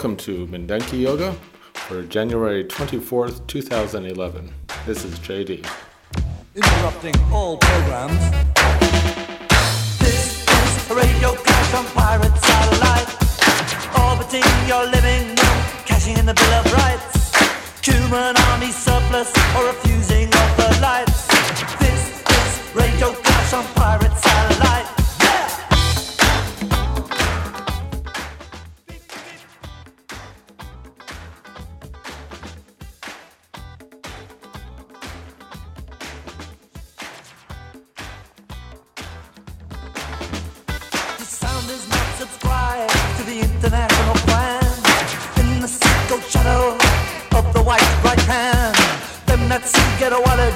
Welcome to Mindenki Joga for January 24th, 2011. This is JD. Interrupting all programs. This is radio clash on pirate satellite. Orbiting your living room, cashing in the Bill of Rights. Human army surplus or refusing of the lights. This is radio clash on pirate satellite.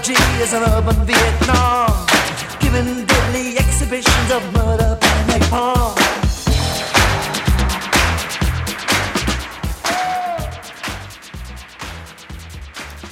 Urban Vietnam, giving deadly exhibitions of murder by napalm.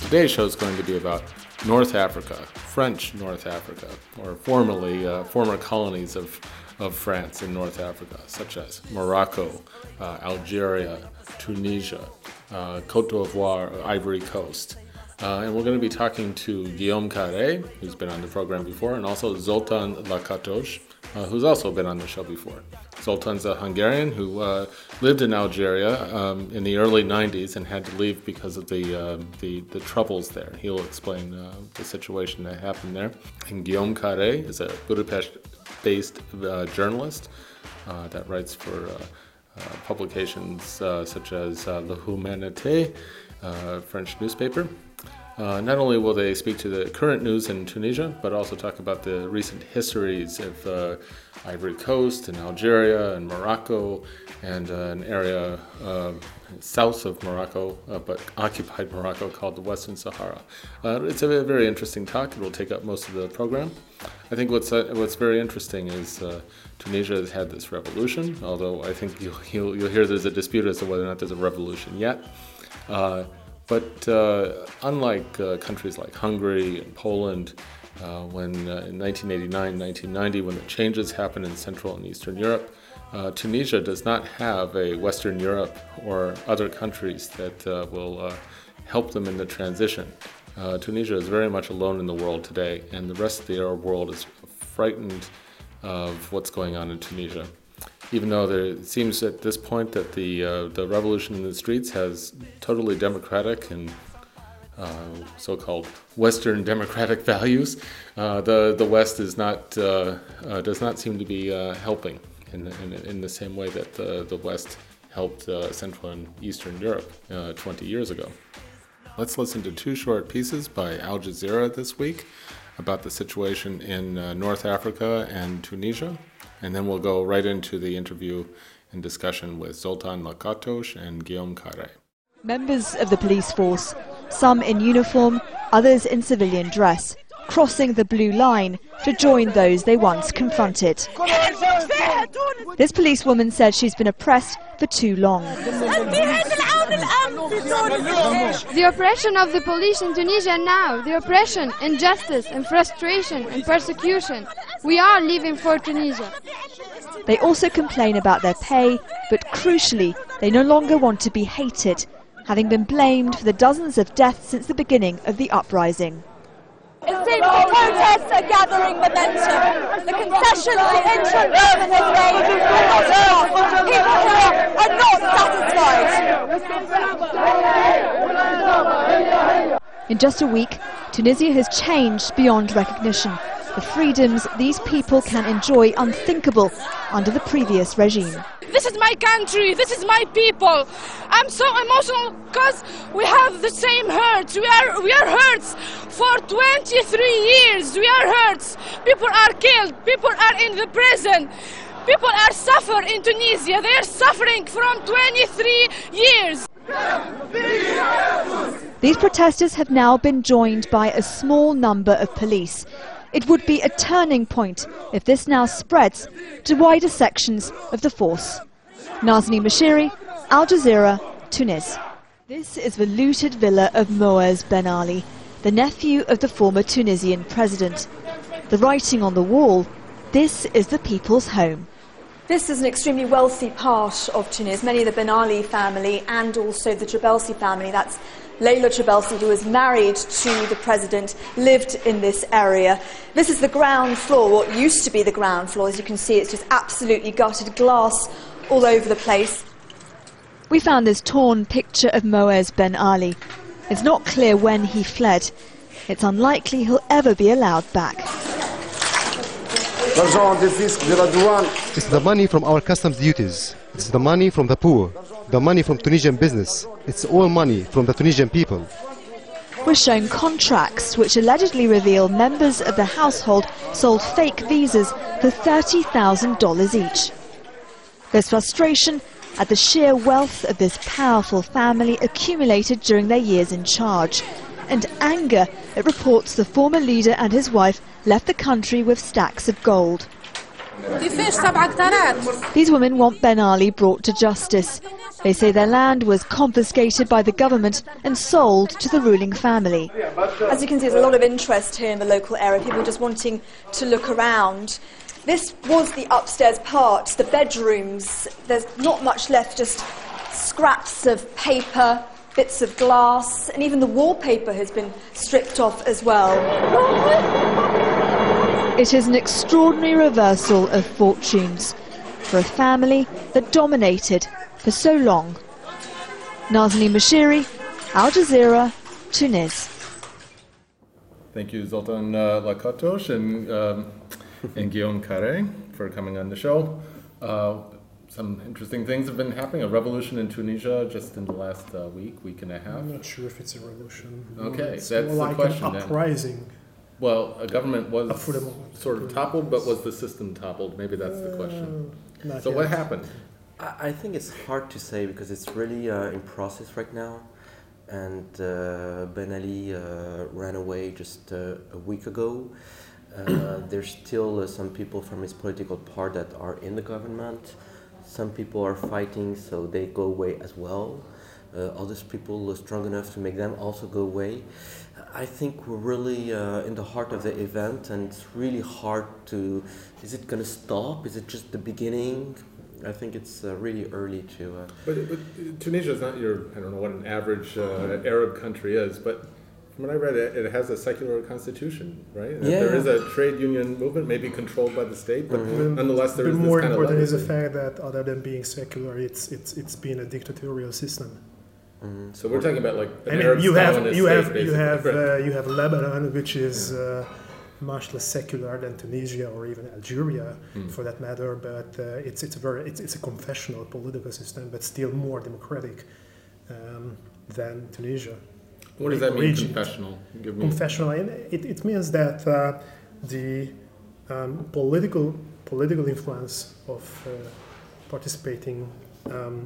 Today's show is going to be about North Africa, French North Africa, or formerly uh, former colonies of, of France in North Africa, such as Morocco, uh, Algeria, Tunisia, uh, Cote d'Ivoire, Ivory Coast. Uh, and we're going to be talking to Guillaume Carré, who's been on the program before, and also Zoltan Lakatos, uh, who's also been on the show before. Zoltan's a Hungarian who uh, lived in Algeria um, in the early 90s and had to leave because of the, uh, the, the troubles there. He'll explain uh, the situation that happened there. And Guillaume Carré is a Budapest based uh, journalist that writes for publications such as Le Humanité, French newspaper. Uh, not only will they speak to the current news in Tunisia, but also talk about the recent histories of uh, Ivory Coast and Algeria and Morocco and uh, an area uh, south of Morocco, uh, but occupied Morocco called the Western Sahara. Uh, it's a very, interesting talk. It will take up most of the program. I think what's what's very interesting is Tunisia has had this revolution, although I think you'll, you'll, you'll hear there's a dispute as to whether or not there's a revolution yet. But uh, unlike uh, countries like Hungary and Poland, uh, when uh, in 1989, 1990, when the changes happened in Central and Eastern Europe, uh, Tunisia does not have a Western Europe or other countries that uh, will help them in the transition. Tunisia is very much alone in the world today, and the rest of the Arab world is frightened of what's going on in Tunisia even though there, it seems at this point that the uh, the revolution in the streets has totally democratic and uh, so-called Western democratic values, uh, the the West is not uh, uh, does not seem to be uh, helping in, in in the same way that the the West helped Central and Eastern Europe uh, 20 years ago. Let's listen to two short pieces by Al Jazeera this week about the situation in North Africa and Tunisia, and then we'll go right into the interview and discussion with Zoltan Lakatos and Guillaume Carré. Members of the police force, some in uniform, others in civilian dress, crossing the blue line to join those they once confronted. This policewoman said she's been oppressed for too long. The oppression of the police in Tunisia now, the oppression, injustice, and frustration and persecution. We are living for Tunisia. They also complain about their pay, but crucially, they no longer want to be hated, having been blamed for the dozens of deaths since the beginning of the uprising. Seems the protests are gathering momentum. The concessions the interim government has made will not stop. People here are not satisfied. In just a week, Tunisia has changed beyond recognition. The freedoms these people can enjoy unthinkable under the previous regime. This is my country, this is my people. I'm so emotional because we have the same hurts. We are we are hurts for 23 years. We are hurts. People are killed. People are in the prison. People are suffering in Tunisia. They are suffering from 23 years. These protesters have now been joined by a small number of police. It would be a turning point if this now spreads to wider sections of the force. Nazanin Moshiri, Al Jazeera, Tunis. This is the looted villa of Moaz Ben Ali, the nephew of the former Tunisian president. The writing on the wall, this is the people's home. This is an extremely wealthy part of Tunis. Many of the Ben Ali family and also the Trabelsi family, that's Leila Trabelsi, who was married to the president, lived in this area. This is the ground floor, what used to be the ground floor. As you can see, it's just absolutely gutted glass all over the place. We found this torn picture of Moaz Ben Ali. It's not clear when he fled. It's unlikely he'll ever be allowed back. It's the money from our customs duties. It's the money from the poor. The money from Tunisian business. It's all money from the Tunisian people. We're shown contracts which allegedly reveal members of the household sold fake visas for $30,000 each. There's frustration at the sheer wealth of this powerful family accumulated during their years in charge, and anger at reports the former leader and his wife left the country with stacks of gold. These women want Ben Ali brought to justice. They say their land was confiscated by the government and sold to the ruling family. As you can see, there's a lot of interest here in the local area, people just wanting to look around. This was the upstairs part, the bedrooms. There's not much left, just scraps of paper, bits of glass, and even the wallpaper has been stripped off as well. It is an extraordinary reversal of fortunes for a family that dominated for so long. Nazanin Moshiri, Al Jazeera, Tunis. Thank you, Zoltan uh, Lakatos and, um, and Guillaume Carré for coming on the show. Uh, some interesting things have been happening. A revolution in Tunisia just in the last uh, week, week and a half. I'm not sure if it's a revolution. Okay, it's that's more the like question an then. Uprising. Well, a government was A sort of toppled, but was the system toppled? Maybe that's the question. Uh, not So what happened? I I think it's hard to say because it's really uh, in process right now. And uh, Ben Ali uh, ran away just uh, a week ago. Uh, there's still uh, some people from his political part that are in the government. Some people are fighting, so they go away as well. Uh, others people are strong enough to make them also go away. I think we're really uh, in the heart of the event, and it's really hard to. Is it going to stop? Is it just the beginning? I think it's uh, really early to. Uh, But, but Tunisia is not your, I don't know what an average uh, Arab country is, but from what I read, it, it has a secular constitution, right? And Yeah. There is a trade union movement, maybe controlled by the state, but Mm-hmm. nonetheless, there but is this more kind of important is the fact that other than being secular, it's it's it's been a dictatorial system. Mm, So we're talking about like an I mean, Arab you have Stalinist you state, have you have Right. uh, you have Lebanon, which is uh, much less secular than Tunisia or even Algeria, Hmm. for that matter. But uh, it's it's a very it's, it's a confessional political system, but still more democratic um, than Tunisia. what does that mean, Region. confessional? Give me. confessional. And it, it means that uh, the um, political political influence of uh, participating um,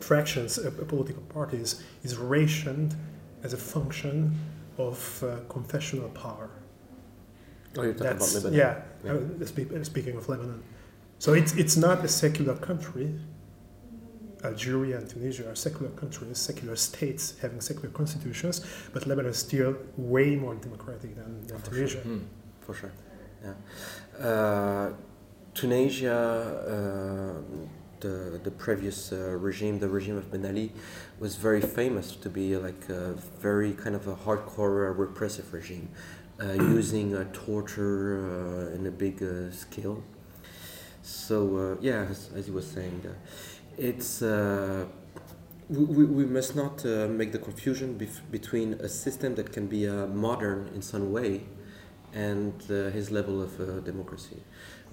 fractions of political parties is rationed as a function of uh, confessional power. oh, you're talking about Lebanon. yeah. Yeah. uh, speak- uh, speaking of Lebanon, so it's it's not a secular country. Algeria and Tunisia are secular countries, secular states having secular constitutions, but Lebanon is still way more democratic than, than Tunisia. Hmm. for sure. Yeah. Uh, Tunisia, uh, the the previous uh, regime, the regime of Ben Ali, was very famous to be like a very kind of a hardcore uh, repressive regime, uh, using uh, torture uh, in a big uh, scale. So uh, yeah, as, as he was saying, it's. Uh, we, we, we must not uh, make the confusion bef- between a system that can be uh, modern in some way and uh, his level of uh, democracy.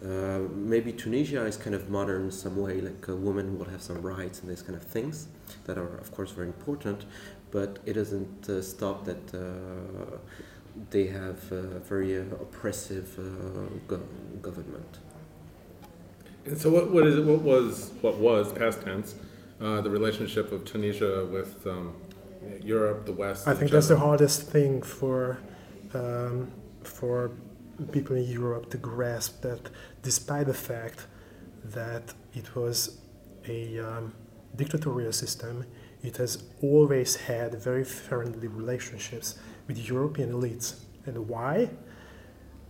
Uh, maybe Tunisia is kind of modern in some way, like a woman will have some rights and these kind of things that are, of course, very important, but it doesn't uh, stop that uh, they have a very uh, oppressive uh, go- government. And so what, what is it, what was what was past tense uh, the relationship of Tunisia with um, Europe, the West? I in think that's the hardest thing for um, for people in Europe to grasp that, despite the fact that it was a um, dictatorial system, it has always had very friendly relationships with European elites. And why?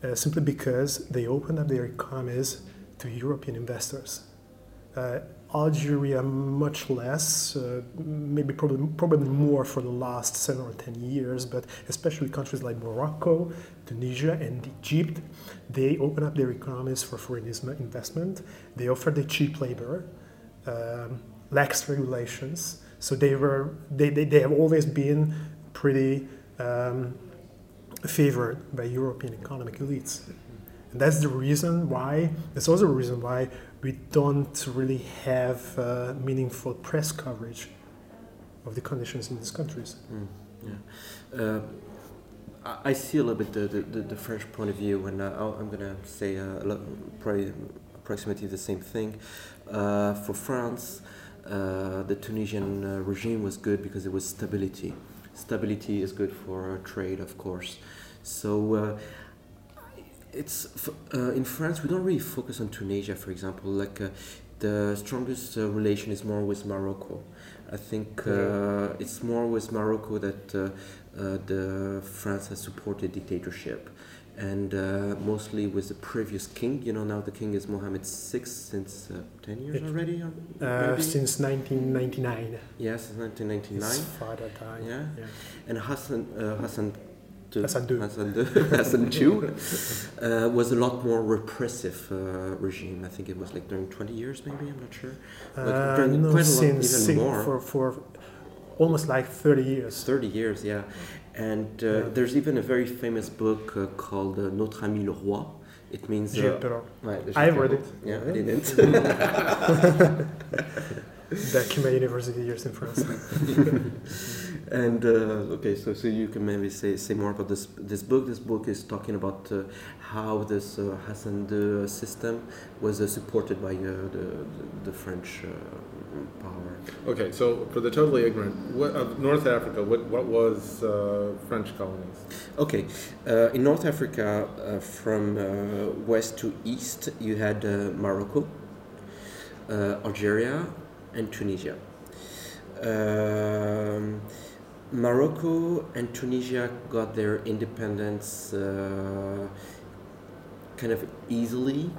Uh, simply because they opened up their economies to European investors. Uh, Algeria, much less, uh, maybe probably, probably more for the last seven or ten years, but especially countries like Morocco, Tunisia, and Egypt, they open up their economies for foreign investment. They offer the cheap labor, um, lax regulations. So they were they, they, they have always been pretty um, favored by European economic elites. And that's the reason why, that's also the reason why we don't really have uh, meaningful press coverage of the conditions in these countries. Mm, yeah. Uh, I- see a little bit the, the, the, the French point of view, and uh, I'm going to say uh, a lot, probably approximately the same thing. Uh, for France, uh, the Tunisian uh, regime was good because it was stability. Stability is good for uh, trade, of course. So uh, it's f- uh, in France we don't really focus on Tunisia, for example. Like uh, the strongest uh, relation is more with Morocco. I think uh, it's more with Morocco that uh, the France has supported dictatorship, and uh, mostly with the previous king. You know, now the king is Mohammed VI since uh, ten years It- already. Uh, since 1999. yes, since 1999. His father died. Yeah. yeah. And Hassan uh, Hassan II, Hassan II. Hassan II, Hassan II uh, was a lot more repressive uh, regime. I think it was like during 20 years, maybe. I'm not sure. But Uh, during no, quite a lot, since, even more. for, for almost like 30 years. 30 years, yeah. And uh, Yeah. there's even a very famous book uh, called uh, Notre ami le roi. It means. Uh, right, I Gilles read it. Yeah, I didn't. Back in my university years in France. And uh, okay, so so you can maybe say say more about this this book. This book is talking about uh, how this uh, Hassan II system was uh, supported by uh, the, the the French power. Okay, so for the totally ignorant, what, of North Africa, what, what was uh, French colonies? Okay, uh, in North Africa, uh, from uh, west to east, you had uh, Morocco, uh, Algeria, and Tunisia. Um, Morocco and Tunisia got their independence uh, kind of easily.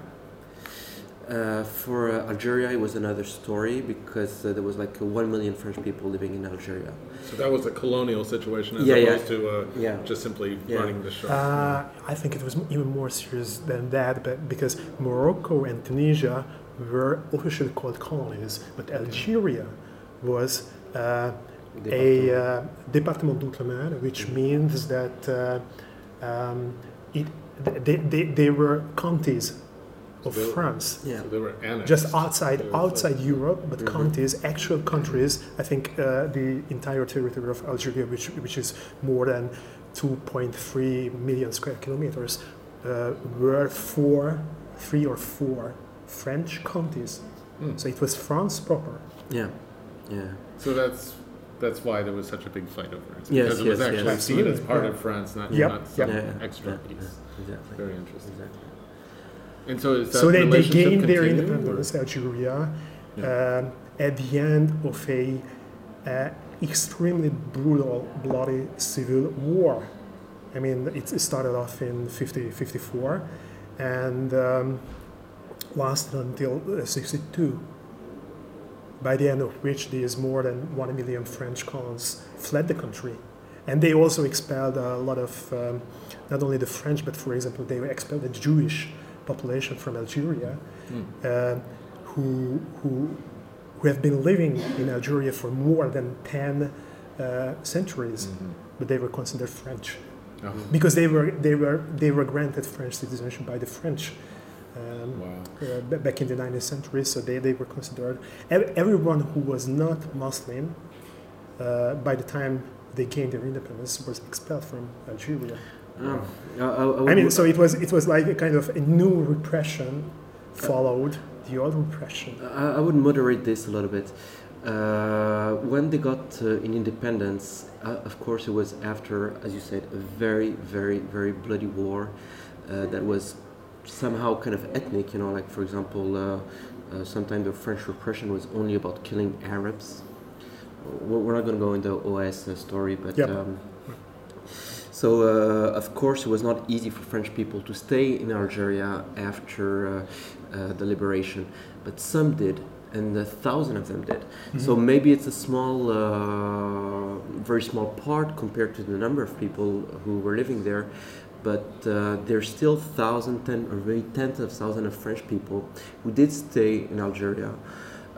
Uh, for uh, Algeria, it was another story because uh, there was like uh, one million French people living in Algeria. So that was a colonial situation as Yeah, yeah. opposed to uh, Yeah. just simply Yeah. running the show. Uh, I think it was even more serious than that, but because Morocco and Tunisia were officially called colonies, but Algeria was uh, a uh, département d'outre-mer, which means that uh, um, it, they, they, they were counties of they were- France. Yeah. So they were annexed. Just outside They were outside Europe, but Mhm. countries, actual countries. I think uh, the entire territory of Algeria, which which is more than 2.3 million square kilometers, uh, were four, three or four French counties. Hmm. So it was France proper. Yeah, yeah. So that's that's why there was such a big fight over it. Yes, because it was actually yes. seen as part yeah. of France, not, Yep, not some yep. Extra yeah, piece. Exactly. Very interesting. Exactly. And so is that So they, gained their continued, or- independence, Algeria, um, at the end of a uh, extremely brutal, bloody civil war. I mean, it, it started off in 50, 54 and um, lasted until uh, 62, by the end of which there's more than 1 million French colons fled the country. And they also expelled a lot of, um, not only the French, but for example, they expelled the Jewish population from Algeria, Hmm. uh, who, who, who have been living in Algeria for more than 10 uh, centuries, Mhm. but they were considered French. Oh. because they were they were they were granted French citizenship by the French. Um, Wow. uh, ba- back in the 19th century, so they, they were considered. ev- Everyone who was not Muslim, uh, by the time they gained their independence, was expelled from Algeria. Oh, I, I, I mean, so it was it was like a kind of a new repression followed the old repression. I, I would moderate this a little bit. Uh, when they got uh, in independence, uh, of course, it was after, as you said, a very, very, very bloody war uh, that was somehow kind of ethnic. You know, like for example, uh, uh, sometimes the French repression was only about killing Arabs. We're we're not going to go into OS uh, story, but. Yep. Um, so, uh, of course, it was not easy for French people to stay in Algeria after uh, uh, the liberation, but some did, and a thousand of them did. So maybe it's a small, uh, very small part compared to the number of people who were living there, but uh, there's still thousand, ten, or maybe tens of thousands of French people who did stay in Algeria.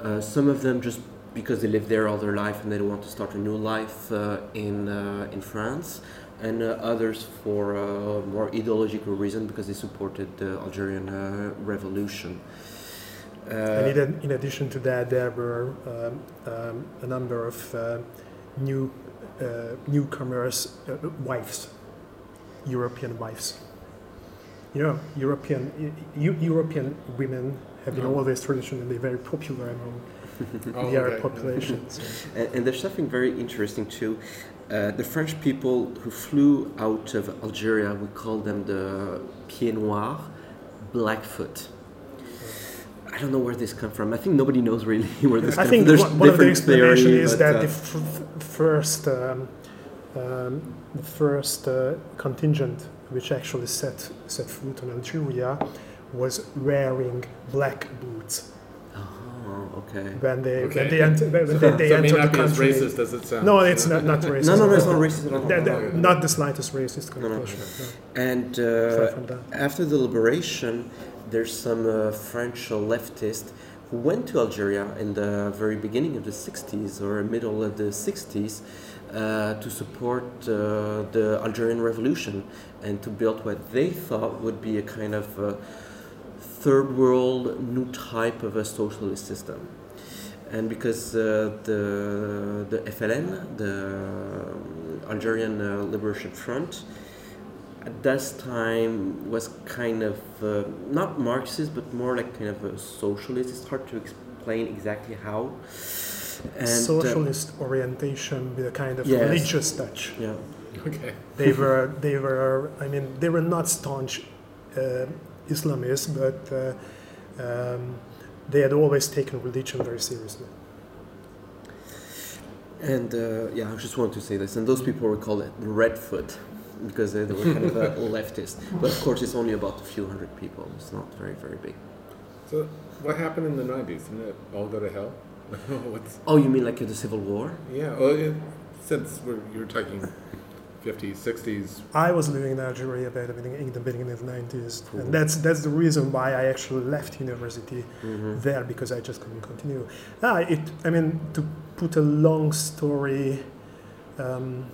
Uh, some of them just because they lived there all their life and they want to start a new life uh, in uh, in France, and uh, others for uh, more ideological reason because they supported the Algerian uh, revolution. Uh, and in, in addition to that, there were um, um, a number of uh, new uh, newcomers, uh, wives, European wives. You know, European Eu- European women have been Oh. always traditionally very popular among Oh, the Arab okay. population. so- And, and there's something very interesting too. Uh, the French people who flew out of Algeria, we call them the Pieds Noirs, Blackfoot. I don't know where this come from. I think nobody knows really where this I comes think from. There's one of the different theory, explanations is that uh, the first um, um, the first uh, contingent which actually set set foot on Algeria was wearing black boots Oh, okay. when they when they, ent- when So, they, they so it may entered not the be as country. racist as it sounds. No, it's not, not racist. No, no, no, it's not racist at all. The- the- Okay. not the slightest racist No, no. connotation. no. And uh, after the liberation, there's some uh, French uh, leftists who went to Algeria in the very beginning of the 60s or middle of the 60s uh, to support uh, the Algerian revolution and to build what they thought would be a kind of uh, third world new type of a socialist system. And because uh, the, the FLN, the um, Algerian uh, Liberation Front, at this time was kind of uh, not Marxist, but more like kind of a socialist. It's hard to explain exactly how. And, uh, Socialist orientation with a kind of Yes. religious touch. yeah. Okay. They were, they were. I mean, they were not staunch uh, Islamists, but uh, um, they had always taken religion very seriously. And uh, yeah, I just wanted to say this. And those people were called Redfoot because they, they were kind of a leftist. But of course, it's only about a few hundred people. It's not very, very big. So, what happened in the 90s? Didn't it all go to hell? What's, Oh, you mean like the Civil War? yeah, well, it, since we're, you're talking 50s, 60s, I was living in Algeria by the beginning, in the beginning of the 90s, Cool. and that's that's the reason why I actually left university Mm-hmm. there because I just couldn't continue. Ah, it. I mean, to put a long story um,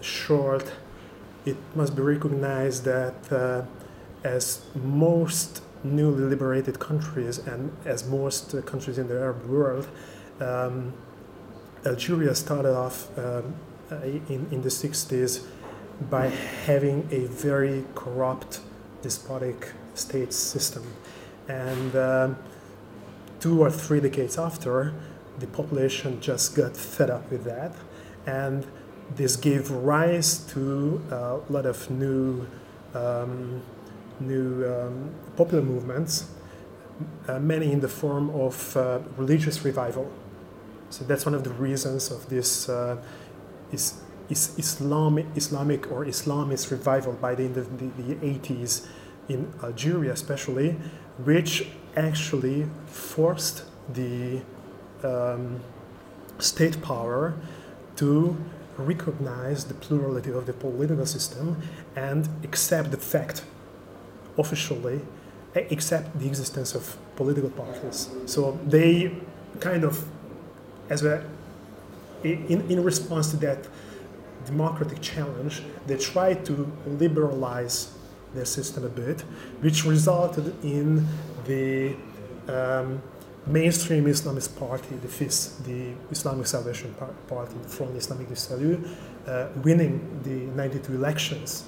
short, it must be recognized that uh, as most newly liberated countries and as most uh, countries in the Arab world, um, Algeria started off um, uh, in, in the 60s by having a very corrupt, despotic state system. And um, two or three decades after, the population just got fed up with that. And this gave rise to a lot of new, um, new um, popular movements, uh, many in the form of uh, religious revival. So that's one of the reasons of this uh, is, is Islamic, Islamic or Islamist revival by the, end of the, the 80s in Algeria, especially, which actually forced the um, state power to recognize the plurality of the political system and accept the fact officially accept the existence of political parties. So they kind of, as a, in, in response to that democratic challenge, they tried to liberalize their system a bit, which resulted in the um, mainstream Islamist party, the FIS, the Islamic Salvation Party, from the Front Islamique Salut, uh, winning the 92 elections.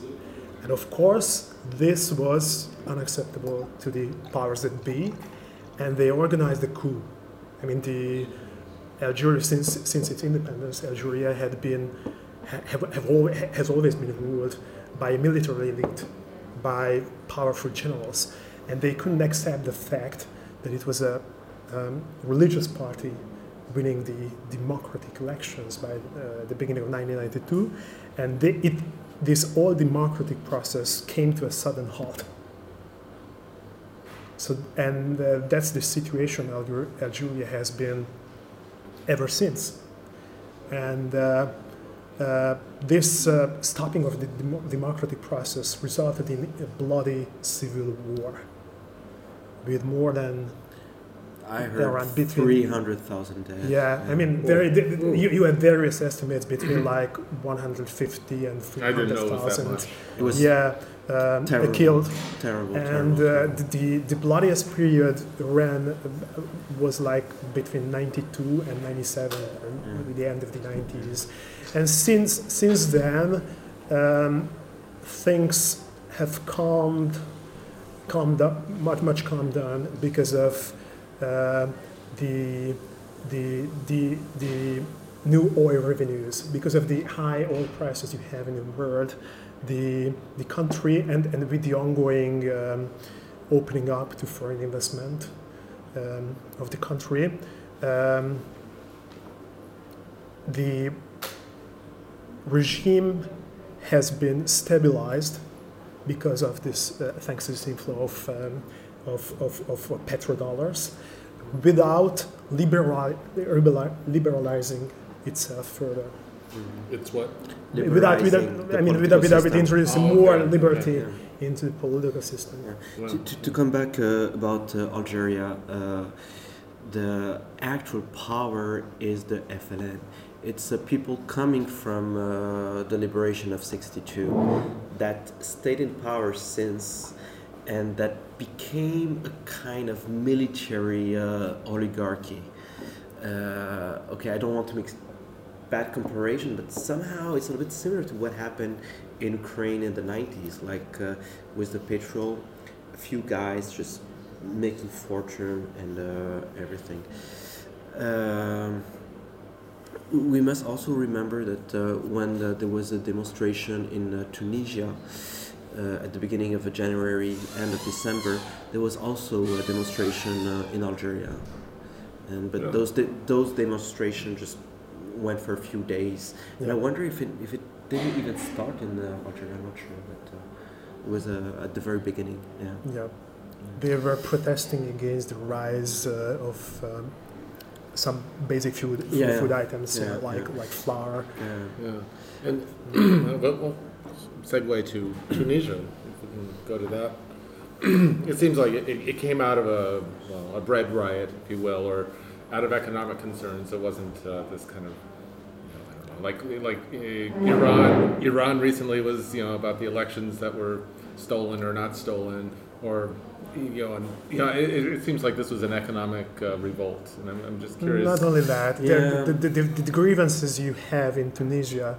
And of course, this was unacceptable to the powers that be, and they organized a coup. I mean, the Algeria, since, since its independence, Algeria had been, have, have al- has always been ruled by a military elite, by powerful generals, and they couldn't accept the fact that it was a um, religious party winning the democratic elections by uh, the beginning of 1992, and they, it, this all democratic process came to a sudden halt. So, and uh, that's the situation Alger- Algeria has been ever since. And uh, uh, this uh, stopping of the dem- democratic process resulted in a bloody civil war with more than I heard between- 300,000 dead. yeah, I mean, very, you, you have various estimates between like 150 and I didn't know that 300,000. much. It was yeah, um, terrible, killed. terrible, And terrible. uh, the, the bloodiest period ran uh, was like between 92 and 97, and with the end of the 90s. And since, since then, um, things have calmed, calmed up, much, much calmed down because of uh, the, the, the, the new oil revenues, because of the high oil prices you have in the world, the, the country, and, and with the ongoing um, opening up to foreign investment um, of the country, um, the regime has been stabilized because of this, uh, thanks to this inflow of, um, of, of, of petrodollars, without liberali- liberali- liberalizing itself further. It's what? Without, without, the I mean, political without, without introducing Oh, more okay. liberty Yeah. into the political system. Yeah. To, to, to come back uh, about uh, Algeria, uh, the actual power is the FLN. It's uh, people coming from uh, the liberation of 62 that stayed in power since and that became a kind of military uh, oligarchy. Uh, okay, I don't want to make bad comparison, but somehow it's a little bit similar to what happened in Ukraine in the 90s, like uh, with the petrol, a few guys just making fortune and uh, everything. Um, we must also remember that uh, when uh, there was a demonstration in uh, Tunisia uh, at the beginning of January, end of December, there was also a demonstration uh, in Algeria. And but Yeah. those de- those demonstrations just went for a few days, and I wonder if it if it didn't even start in uh, Algeria. I'm not sure, but uh, it was uh, at the very beginning. Yeah. Yeah. They were protesting against the rise uh, of um, some basic food, food, Yeah, yeah. food items Yeah, like yeah. like flour. Yeah. Yeah. And but we'll segue to Tunisia, if we can go to that. it seems like it, it came out of a, well, a bread riot, if you will, or out of economic concerns. It wasn't uh, this kind of, you know, I don't know, like like uh, Iran. Iran recently was, you know, about the elections that were stolen or not stolen, or you know, and you know, it, it it seems like this was an economic uh, revolt, and I'm, I'm just curious. Not only that, Yeah. there- the, the, the, the grievances you have in Tunisia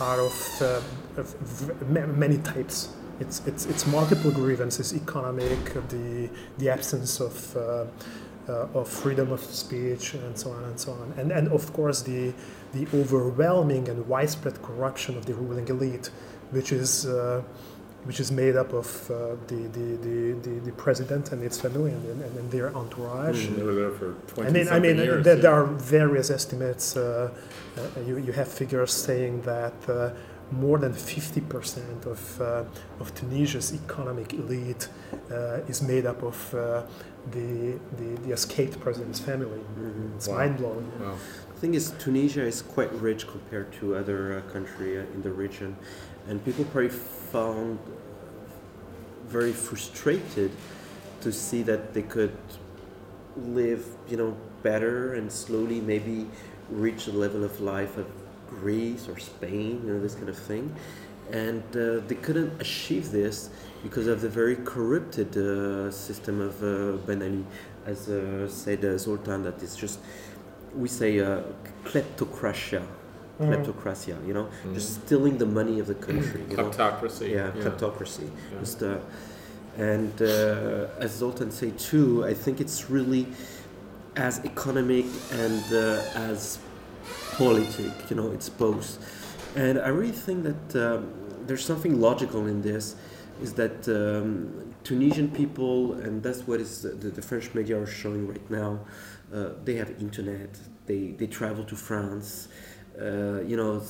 are of, uh, of v- many types. It's, it's, it's multiple grievances, economic, the, the absence of, uh, uh, of freedom of speech, and so on and so on. And, and of course, the, the overwhelming and widespread corruption of the ruling elite, which is, uh, which is made up of uh, the, the, the, the, the president and its family and, and, and their entourage. They were there for 20 I mean, I mean, years. there, yeah. there are various estimates. Uh, uh, you, you have figures saying that uh, more than 50% of, uh, of Tunisia's economic elite uh, is made up of uh, the, the, the escaped president's family. It's Wow. mind blowing. Wow. The thing is, Tunisia is quite rich compared to other uh, country uh, in the region, and people probably found very frustrated to see that they could live, you know, better and slowly maybe reach a level of life of Greece or Spain, you know, this kind of thing. And uh, they couldn't achieve this because of the very corrupted uh, system of uh, Ben Ali. As uh, said uh, Zoltan, that it's just, we say uh, kleptocracia. Mm. Kleptocracia, you know, Mm. just stealing the money of the country. you know. Kleptocracy, Yeah, yeah. kleptocracy. Yeah. Just, uh, and uh, as Zoltan said too, I think it's really as economic and uh, as politic. You know, it's both. And I really think that um, there's something logical in this. Is that um, Tunisian people, and that's what is the, the French media are showing right now. Uh, they have internet. They they travel to France. Uh, you know,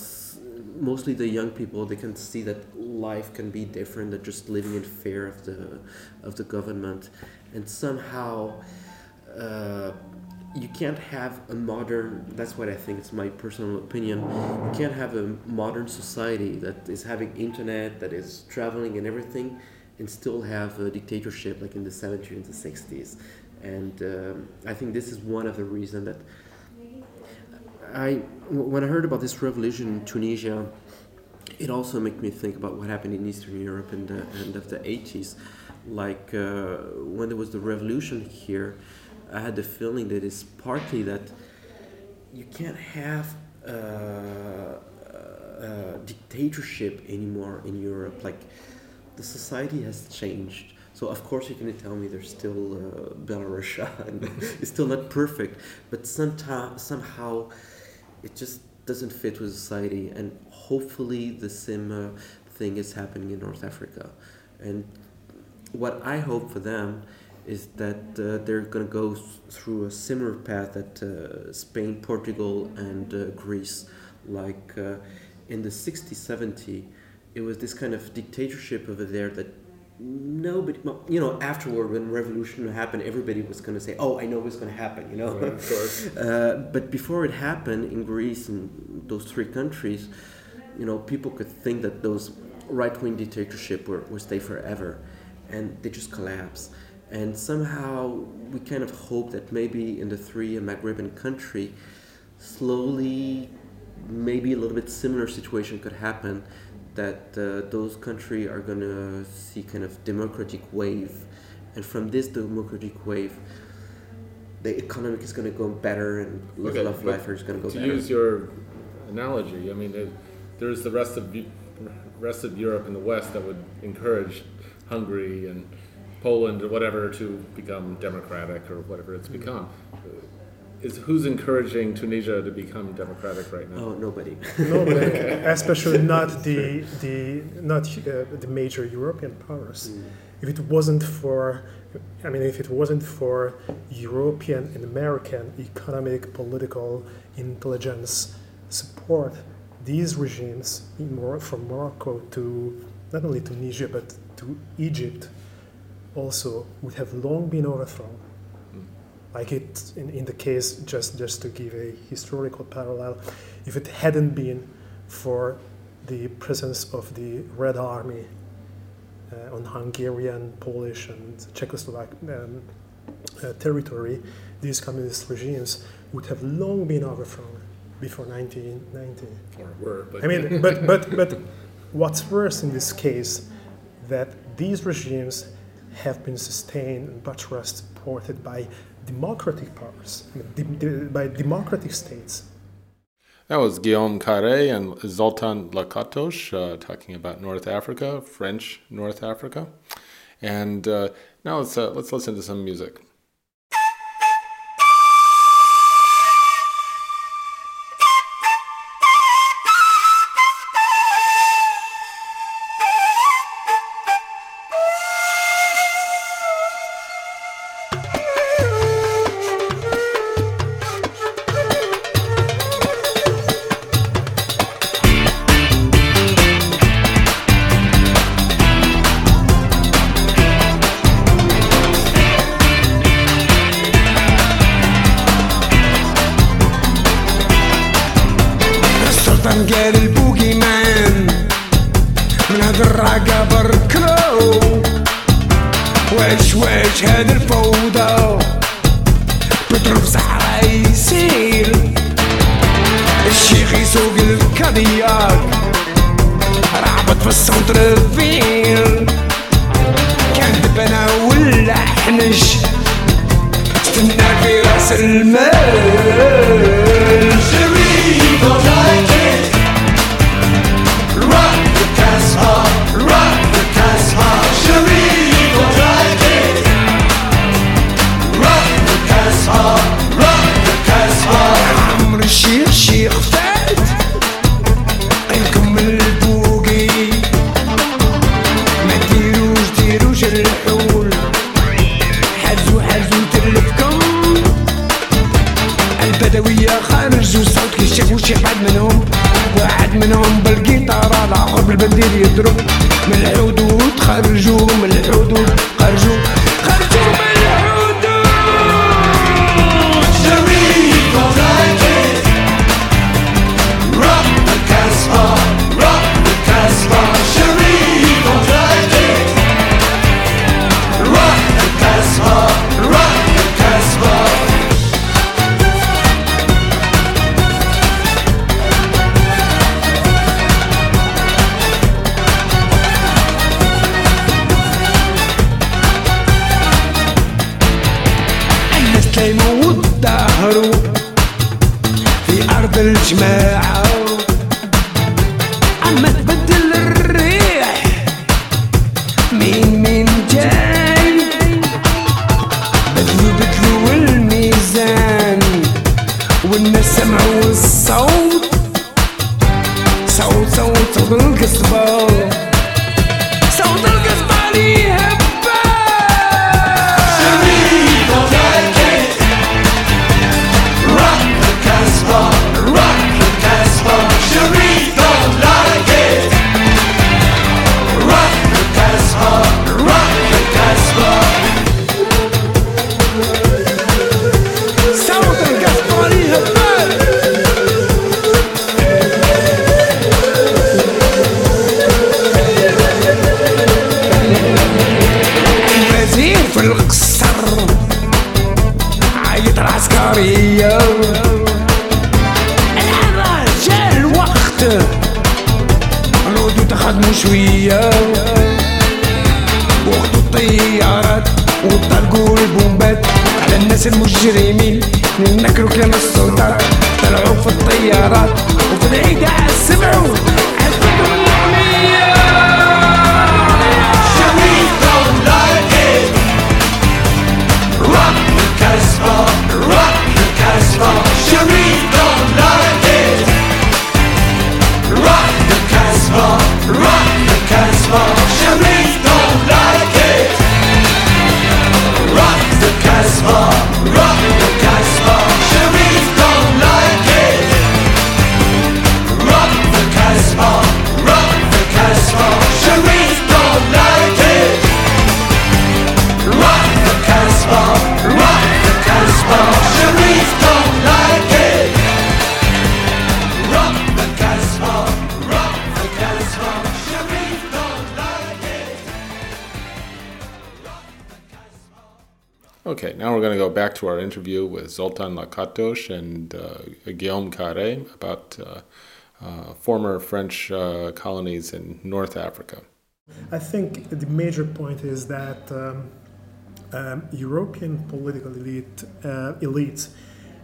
mostly the young people. They can see that life can be different than just living in fear of the of the government, and somehow uh, you can't have a modern that's what i think it's my personal opinion you can't have a modern society that is having internet that is traveling and everything and still have a dictatorship like in the 70s and the 60s and um, i think this is one of the reasons that i when i heard about this revolution in tunisia it also made me think about what happened in Eastern Europe in the end of the 80s. Like uh, when there was the revolution here, I had the feeling that it's partly that you can't have uh, uh, dictatorship anymore in Europe. Like the society has changed. So of course you're going to tell me there's still uh, Belarus and it's still not perfect, but sometime, somehow it just doesn't fit with society and hopefully the same thing is happening in north africa. And what i hope for them is that uh, they're going to go through a similar path that uh, spain portugal and uh, greece. Like uh, in the 60s 70 it was this kind of dictatorship over there that nobody well, you know afterward when revolution happened everybody was going to say oh i know what's going to happen you know Right, of course. uh, but before it happened in greece and those three countries you know people could think that those right-wing dictatorship were, would stay forever and they just collapse and somehow we kind of hope that maybe in the three maghrebian country slowly maybe a little bit similar situation could happen that uh, those countries are going to see kind of democratic wave and from this democratic wave the economy is going to go better and level of life is going to go to better use your analogy, I mean, it, there's the rest of rest of Europe and the West that would encourage Hungary and Poland or whatever to become democratic or whatever it's become. Is who's encouraging Tunisia to become democratic right now? Oh, nobody. No, but especially not the the not uh, the major European powers. If it wasn't for, I mean, if it wasn't for European and American economic, political, intelligence support, these regimes, in Mor- from Morocco to not only Tunisia but to Egypt, also would have long been overthrown like it in, in the case just just to give a historical parallel if it hadn't been for the presence of the red army uh, on hungarian polish and czechoslovak um, uh, territory these communist regimes would have long been overthrown before 1990 Or were, but i mean but but but what's worse in this case that these regimes have been sustained and buttressed supported by democratic powers, by democratic states. That was Guillaume Carré and Zoltan Lakatos uh, talking about North Africa, French North Africa. And uh, now let's uh, let's listen to some music. Go back to our interview with Zoltan Lakatos and uh, Guillaume Carre about uh, uh, former French colonies in North Africa. I think the major point is that um, um, European political elite, uh, elites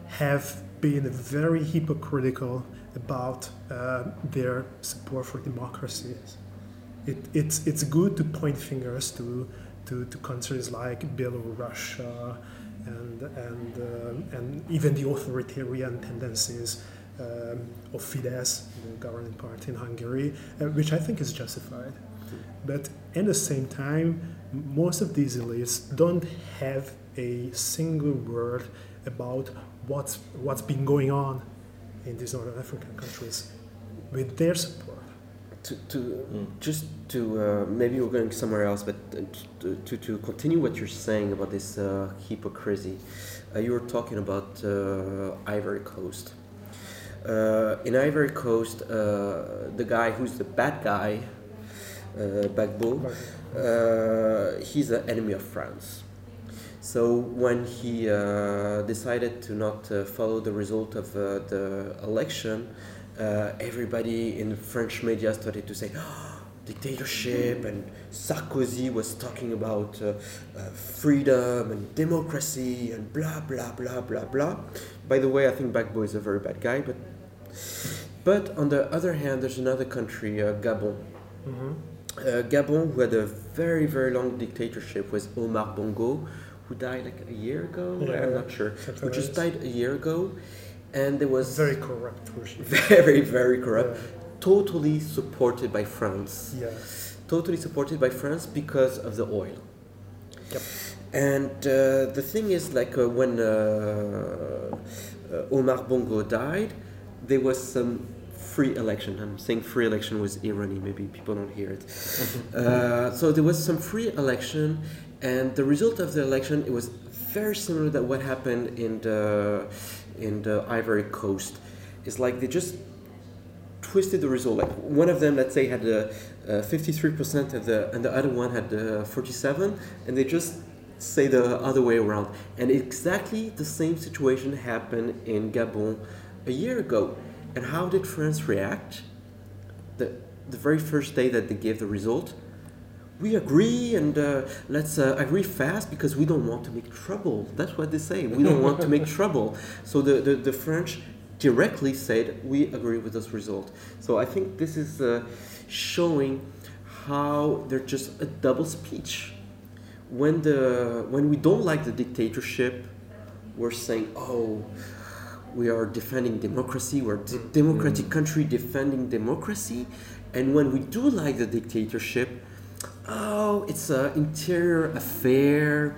have been very hypocritical about uh, their support for democracy. It, it's, it's good to point fingers to, to, to countries like Belarus and, and, uh, and even the authoritarian tendencies um, of Fidesz, the governing party in Hungary, uh, which I think is justified. But at the same time, most of these elites don't have a single word about what's, what's been going on in these Northern African countries with their support. To, to just to uh, maybe we're going somewhere else, but uh, to, to, to continue what you're saying about this uh, hypocrisy, uh, you were talking about uh, Ivory Coast. Uh, in Ivory Coast, the guy who's the bad guy, Gbagbo, he's an enemy of France. So when he decided to not follow the result of the election, uh, everybody in French media started to say, "Oh, dictatorship, and Sarkozy was talking about uh, uh, freedom and democracy and blah blah blah blah blah. By the way, I think Gbagbo is a very bad guy, but but on the other hand, there's another country, uh, Gabon. Uh, Gabon, who had a very very long dictatorship, was Omar Bongo, who died like a year ago. Yeah, I'm not sure. Who just died a year ago, and there was Very corrupt regime. very very corrupt. Totally supported by france. Yeah. totally supported by france because of the oil. Yep. and uh, the thing is like uh, when uh, uh, omar bongo died there was some free election. I'm saying free election was irony. Maybe people don't hear it. Uh, so there was some free election and the result of the election it was very similar to what happened in the in the ivory coast it's like they just twisted the result. Like one of them, let's say, had uh, uh, 53% of the, and the other one had uh, 47, and they just say the other way around. And exactly the same situation happened in Gabon a year ago. And how did France react? The, the very first day that they gave the result, we agree and uh, let's uh, agree fast because we don't want to make trouble. That's what they say. We don't want to make trouble. So the, the, the French directly said, we agree with this result. So I think this is uh, showing how they're just a double speech. When, the, when we don't like the dictatorship, we're saying, oh, we are defending democracy, we're a Mm. democratic country defending democracy. And when we do like the dictatorship, oh, it's an interior affair.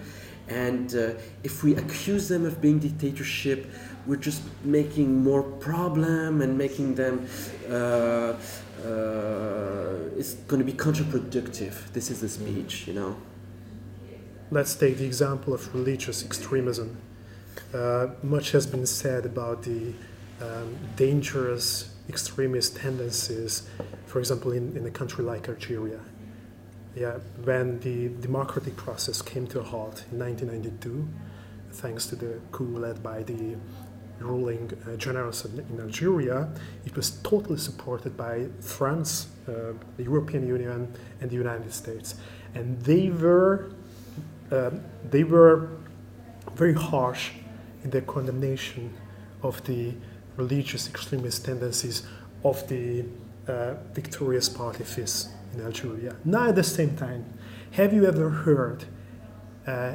And uh, if we accuse them of being dictatorship, we're just making more problem and making them. Uh, uh, it's going to be counterproductive. This is the speech, you know. Let's take the example of religious extremism. Uh, much has been said about the um, dangerous extremist tendencies, for example, in, in a country like Algeria. Yeah, when the democratic process came to a halt in 1992, thanks to the coup led by the ruling uh, generals in Algeria, it was totally supported by France, uh, the European Union, and the United States, and they were um, they were very harsh in their condemnation of the religious extremist tendencies of the uh, victorious party FIS in Algeria. Now, at the same time, have you ever heard uh,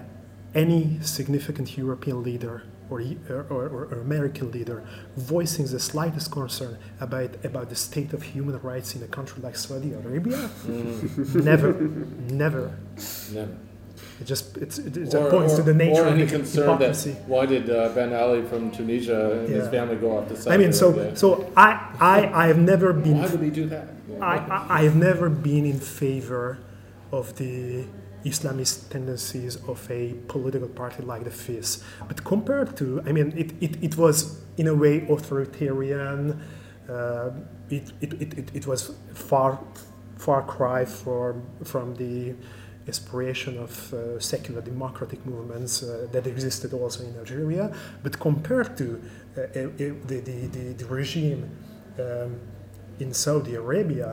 any significant European leader or, or, or, or American leader voicing the slightest concern about, about the state of human rights in a country like Saudi Arabia? Mm. never, never. Never. It just it's, it, it points to the nature or of the concern hypocrisy. that why did uh, Ben Ali from Tunisia and his family go off to Saudi I mean, so Arabia? so I I I have never been. Why would he do that? I, I I have never been in favor of the Islamist tendencies of a political party like the FIS. But compared to, I mean, it, it, it was in a way authoritarian. Uh, it, it, it, it, it was far far cry from from the aspiration of uh, secular democratic movements uh, that existed also in Algeria. But compared to uh, uh, the, the, the, the regime um, in Saudi Arabia,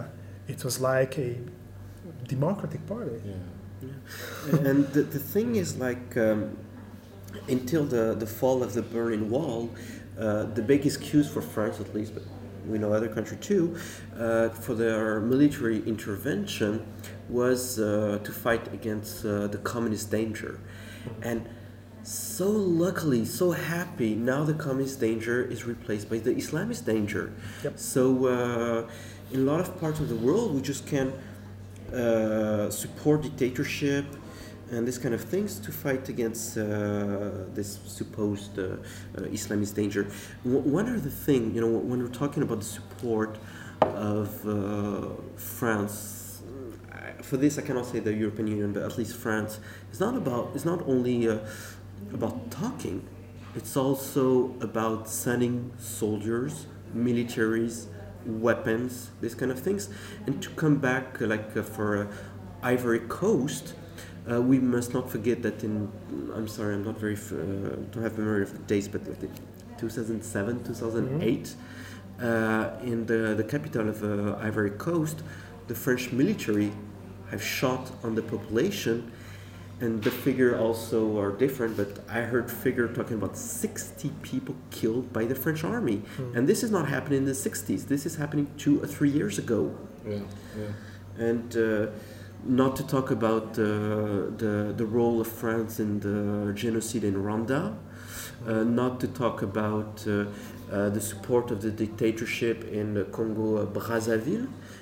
it was like a democratic party. Yeah. and the, the thing is like um, until the, the fall of the berlin wall uh, the big excuse for france at least but we know other country too uh, for their military intervention was uh, to fight against uh, the communist danger. And so luckily so happy now the communist danger is replaced by the islamist danger. So uh, in a lot of parts of the world we just can uh, support dictatorship and this kind of things to fight against uh, this supposed uh, uh, Islamist danger. W- one other thing, you know, when we're talking about the support of uh, France, for this I cannot say the European Union, but at least France, it's not about. It's not only uh, about talking. It's also about sending soldiers, militaries, weapons, these kind of things, and to come back like uh, for uh, Ivory Coast. Uh, we must not forget that in I'm sorry I'm not very f- uh, don't have memory of the dates but the 2007 2008 uh, in the, the capital of uh, Ivory Coast, the French military have shot on the population, and the figure also are different. But I heard figure talking about 60 people killed by the French army, Hmm. and this is not happening in the 60s. This is happening two or three years ago. Yeah, yeah. And uh, not to talk about uh, the, the role of France in the genocide in Rwanda, uh, not to talk about uh, uh, the support of the dictatorship in Congo uh,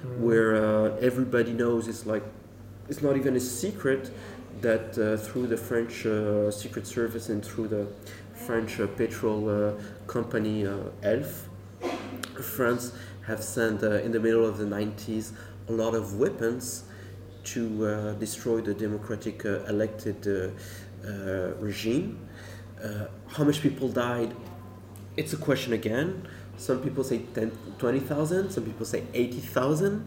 Brazzaville, where uh, everybody knows it's like it's not even a secret that uh, through the French uh, Secret Service and through the French uh, petrol uh, company ELF, France have sent in the middle of the 90s a lot of weapons to destroy the democratic elected regime. How much people died? It's a question again. Some people say 10, 20,000, some people say 80,000.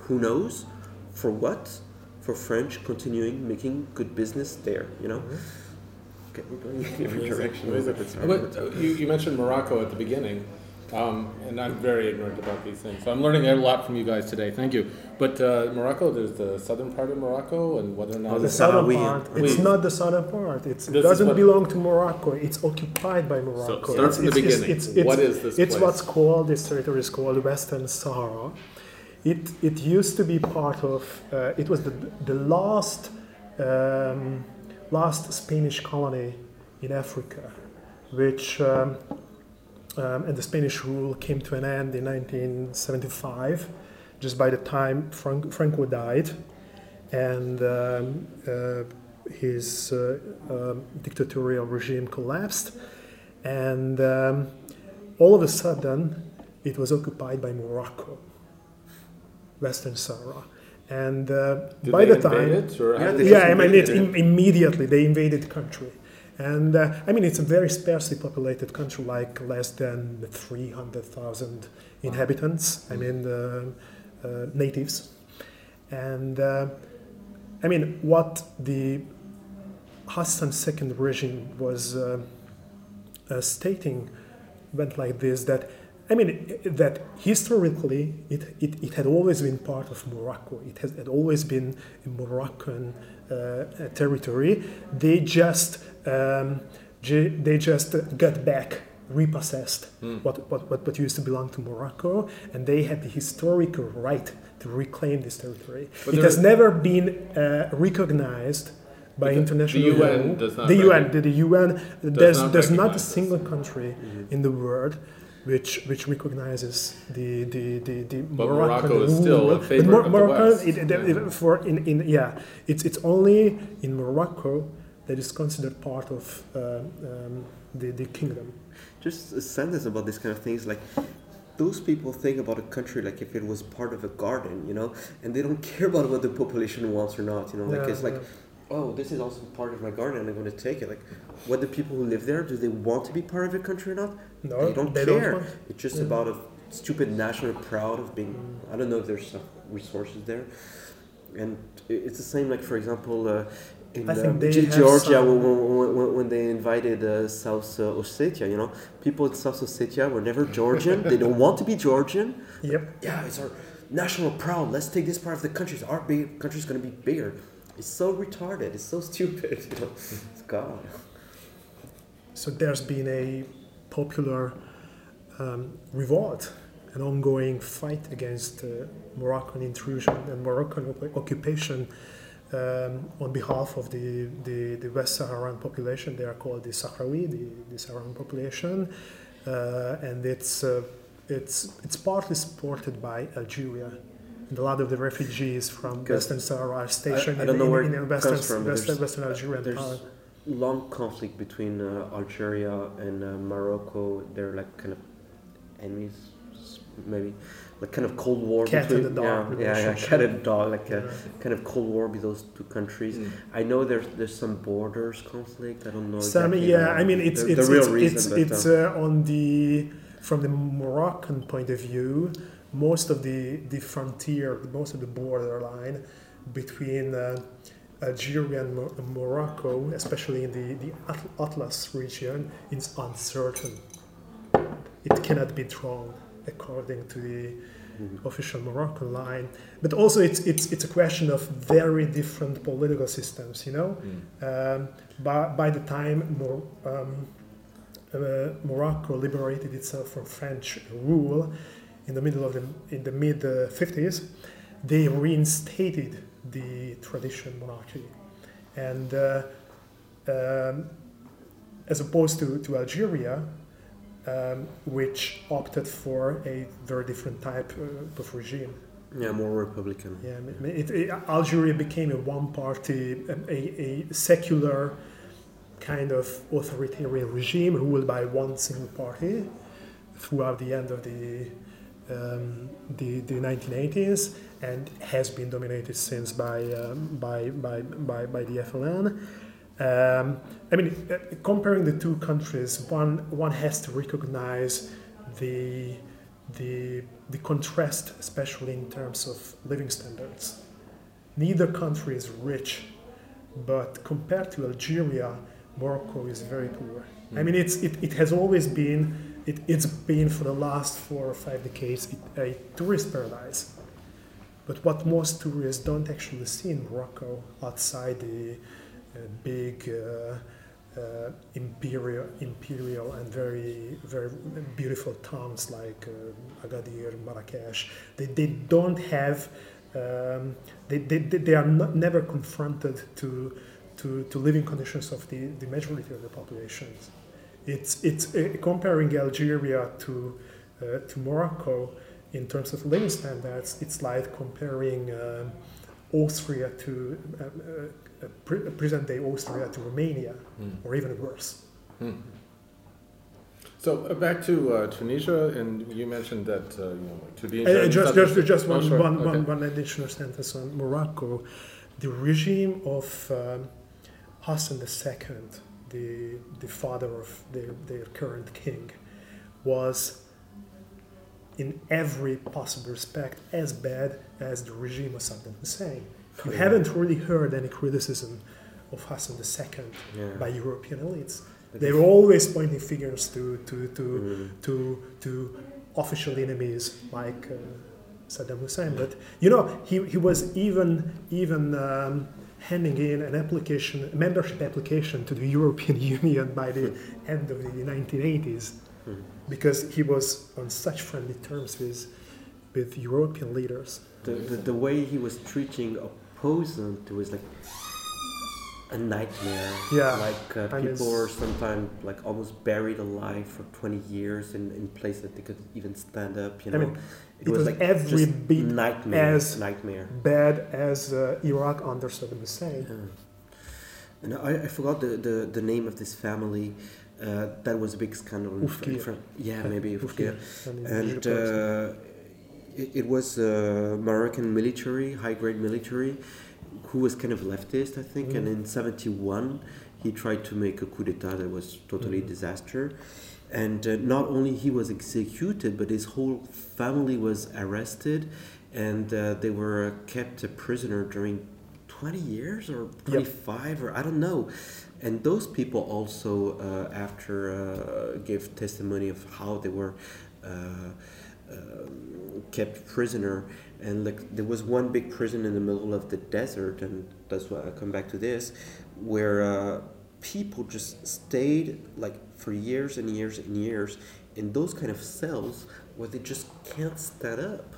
Who knows? For what? For French continuing making good business there, you know? Okay, we're going in different Amazing, directions. amazing. It's Uh, But uh, you, you mentioned Morocco at the beginning, um, and I'm very ignorant about these things. So I'm learning a lot from you guys today. Thank you. But uh, Morocco, there's the southern part of Morocco, and whether or not Oh, The the southern Sahrawi. part, Please. it's not the southern part. It's, This it is doesn't belong to Morocco. It's occupied by Morocco. start It's- from the it's- it's- beginning. It's, it's, What is this It's place? what's called, this territory is called Western Sahara. It, it used to be part of, uh, it was the, the last, um, last Spanish colony in Africa, which, um, um, and the Spanish rule came to an end in 1975, just by the time Frank, Franco died, and um, uh, his uh, um, dictatorial regime collapsed, and um, all of a sudden it was occupied by Morocco, Western Sahara. And uh, Did by they the time, it, or Yeah, they they- yeah, I mean, it, it. immediately they invaded the country. And uh, I mean, it's a very sparsely populated country, like less than 300,000 inhabitants, I mean, uh, uh, natives. And uh, I mean, what the Hassan II regime was uh, uh, stating went like this that I mean that historically it, it, it had always been part of Morocco. It had always been a Moroccan uh, territory. They just um, they just got back repossessed what, what, what, what used to belong to Morocco and they had the historical right to reclaim this territory. But it has never been uh, recognized by The- the international UN law. does not the UN, the, the UN, there's, not there's not a single country in the world which which recognizes the the the, the But Moroccan Morocco is still a favorite Mor- of the Morocco, West. it- it- it- for in, in yeah, it's it's only in Morocco that is considered part of uh, um, the the kingdom. just a sentence about this kind of things like those people think about a country like if it was part of a garden you know and they don't care about what the population wants or not you know like Yeah, it's like oh this is also part of my garden and i'm going to take it. Like what the people who live there do they want to be part of a country or not? No, they don't they don't care. it's just yeah. about a stupid national proud of being i don't know if there's some resources there. And it's the same like for example uh, in I think they Georgia some- when, when, when, they invited uh, South Ossetia, you know, people in South Ossetia were never Georgian. they don't want to be Georgian. Yep. Yeah, it's our national proud. Let's take this part of the country. Our big country's going to be bigger. It's so retarded. It's so stupid. You know, it's God. So there's been a popular um, revolt, an ongoing fight against uh, Moroccan intrusion and Moroccan occupation um, on behalf of the, the, the West Saharan population. They are called the Sahrawi, the, the Saharan population, uh, and it's, uh, it's, it's partly supported by Algeria. And a lot of the refugees from Western Sahara are stationed I don't in, in, in, Western, Western, there's- Western Algerian There's long conflict between uh, Algeria and uh, Morocco. They're like kind of enemies, maybe like kind of cold war Cat and between the dog yeah, yeah, yeah, cat and dog, like a Yeah. kind of cold war between those two countries. Mm. I know there's there's some borders conflict. I don't know. Some, exactly yeah, I mean it's the, it's the real it's reason, it's, but, it's um, uh, on the from the Moroccan point of view, most of the the frontier, most of the borderline between uh, Algeria and Mo- Morocco, especially in the the Atlas region, is uncertain. It cannot be drawn. According to the official Moroccan line. But also, it's it's it's a question of very different political systems. You know, um, by by the time Mor- um, uh, Morocco liberated itself from French rule in the middle of the in the mid uh, 50s, they reinstated the traditional monarchy, and uh, um, as opposed to, to Algeria, um, which opted for a very different type uh, of regime. Yeah, more Republican. Yeah, it, it, Algeria became a one-party, a, a secular kind of authoritarian regime ruled by one single party throughout the end of the um, the, the 1980s and has been dominated since by um, by, by, by, by the FLN. Um, I mean, uh, comparing the two countries, one one has to recognize the the the contrast, especially in terms of living standards. Neither country is rich, but compared to Algeria, Morocco is very poor. I mean, it's it, it has always been it, it's been for the last four or five decades it, a tourist paradise. But what most tourists don't actually see in Morocco outside the big uh, uh, imperial, imperial and very, very beautiful towns like uh, Agadir, Marrakesh, they, they don't have, um, they, they, they are not, never confronted to, to, to living conditions of the, the majority of the populations. It's, it's comparing Algeria to, to Morocco in terms of living standards, it's like comparing um, Austria to uh, pre- present day Austria to Romania, Mm. or even worse. Hmm. So uh, back to uh, Tunisia, and you mentioned that uh, you know, Tunisia. Uh, just, just, just Oh, one, sure. one, Okay. one, one additional sentence on Morocco. The regime of um, Hassan II, the, the father of their, their current king, was in every possible respect as bad as the regime of Saddam Hussein. You Yeah. haven't really heard any criticism of Hassan II Yeah. by European elites. But They if- were always pointing fingers to, to, to, Mm. to, to official enemies like uh, Saddam Hussein. But you know, he, he was even even um, handing in an application, a membership application to the European Union by the end of the 1980s, Hmm. because he was on such friendly terms with with European leaders. The, the, the way he was treating opposant was like a nightmare. Yeah, Like uh, people were sometimes like almost buried alive for 20 years in, in place that they could even stand up, you I know. mean, it was like every bit nightmare, as nightmare. bad as uh, Iraq under Saddam Hussein. And I, I forgot the, the, the name of this family. Uh, that was a big scandal. in Yeah, maybe. Oufkir. And in And Egypt uh, it, it was uh, Moroccan military, high grade military, who was kind of leftist, I think. And Mm. in 71, he tried to make a coup d'etat that was totally Mhm. disaster. And uh, not only he was executed, but his whole family was arrested, and uh, they were kept a prisoner during 20 years or 25 or I don't know. And those people also, uh, after uh, gave testimony of how they were uh, um, kept prisoner. And like there was one big prison in the middle of the desert, and that's why I come back to this, where uh, people just stayed like for years and years and years in those kind of cells where they just can't stand up.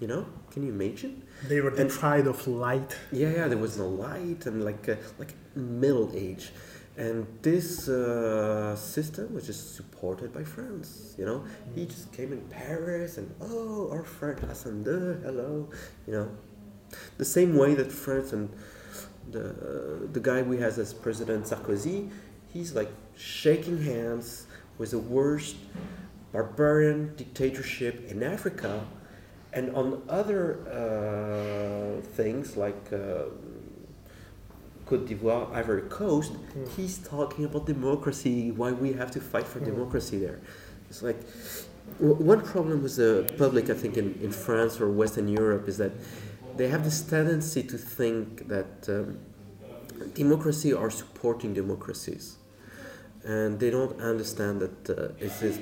You know? Can you imagine? They were And- deprived of light. yeah, yeah, there was no light and like uh, like middle age, and this uh, system was just supported by France. You know, he just came in Paris and oh, our friend Hassan II, hello, you know, the same way that France and the the guy we has as President Sarkozy, he's like shaking hands with the worst barbarian dictatorship in Africa, and on other uh, things like uh, Cote d'Ivoire, Ivory Coast, he's talking about democracy, why we have to fight for Mm. democracy there. It's like w- one problem with the public, I think, in, in France or Western Europe is that they have this tendency to think that um, democracy are supporting democracies. and they don't understand that uh, this is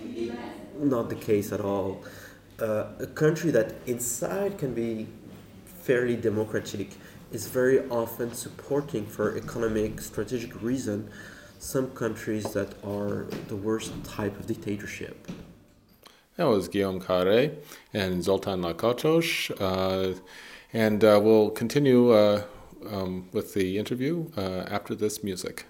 not the case at all. Uh, a country that inside can be fairly democratic is very often supporting for economic strategic reason some countries that are the worst type of dictatorship. That was Guillaume Carre and Zoltan Lakatos. Uh, and uh, we'll continue uh, um, with the interview uh, after this music.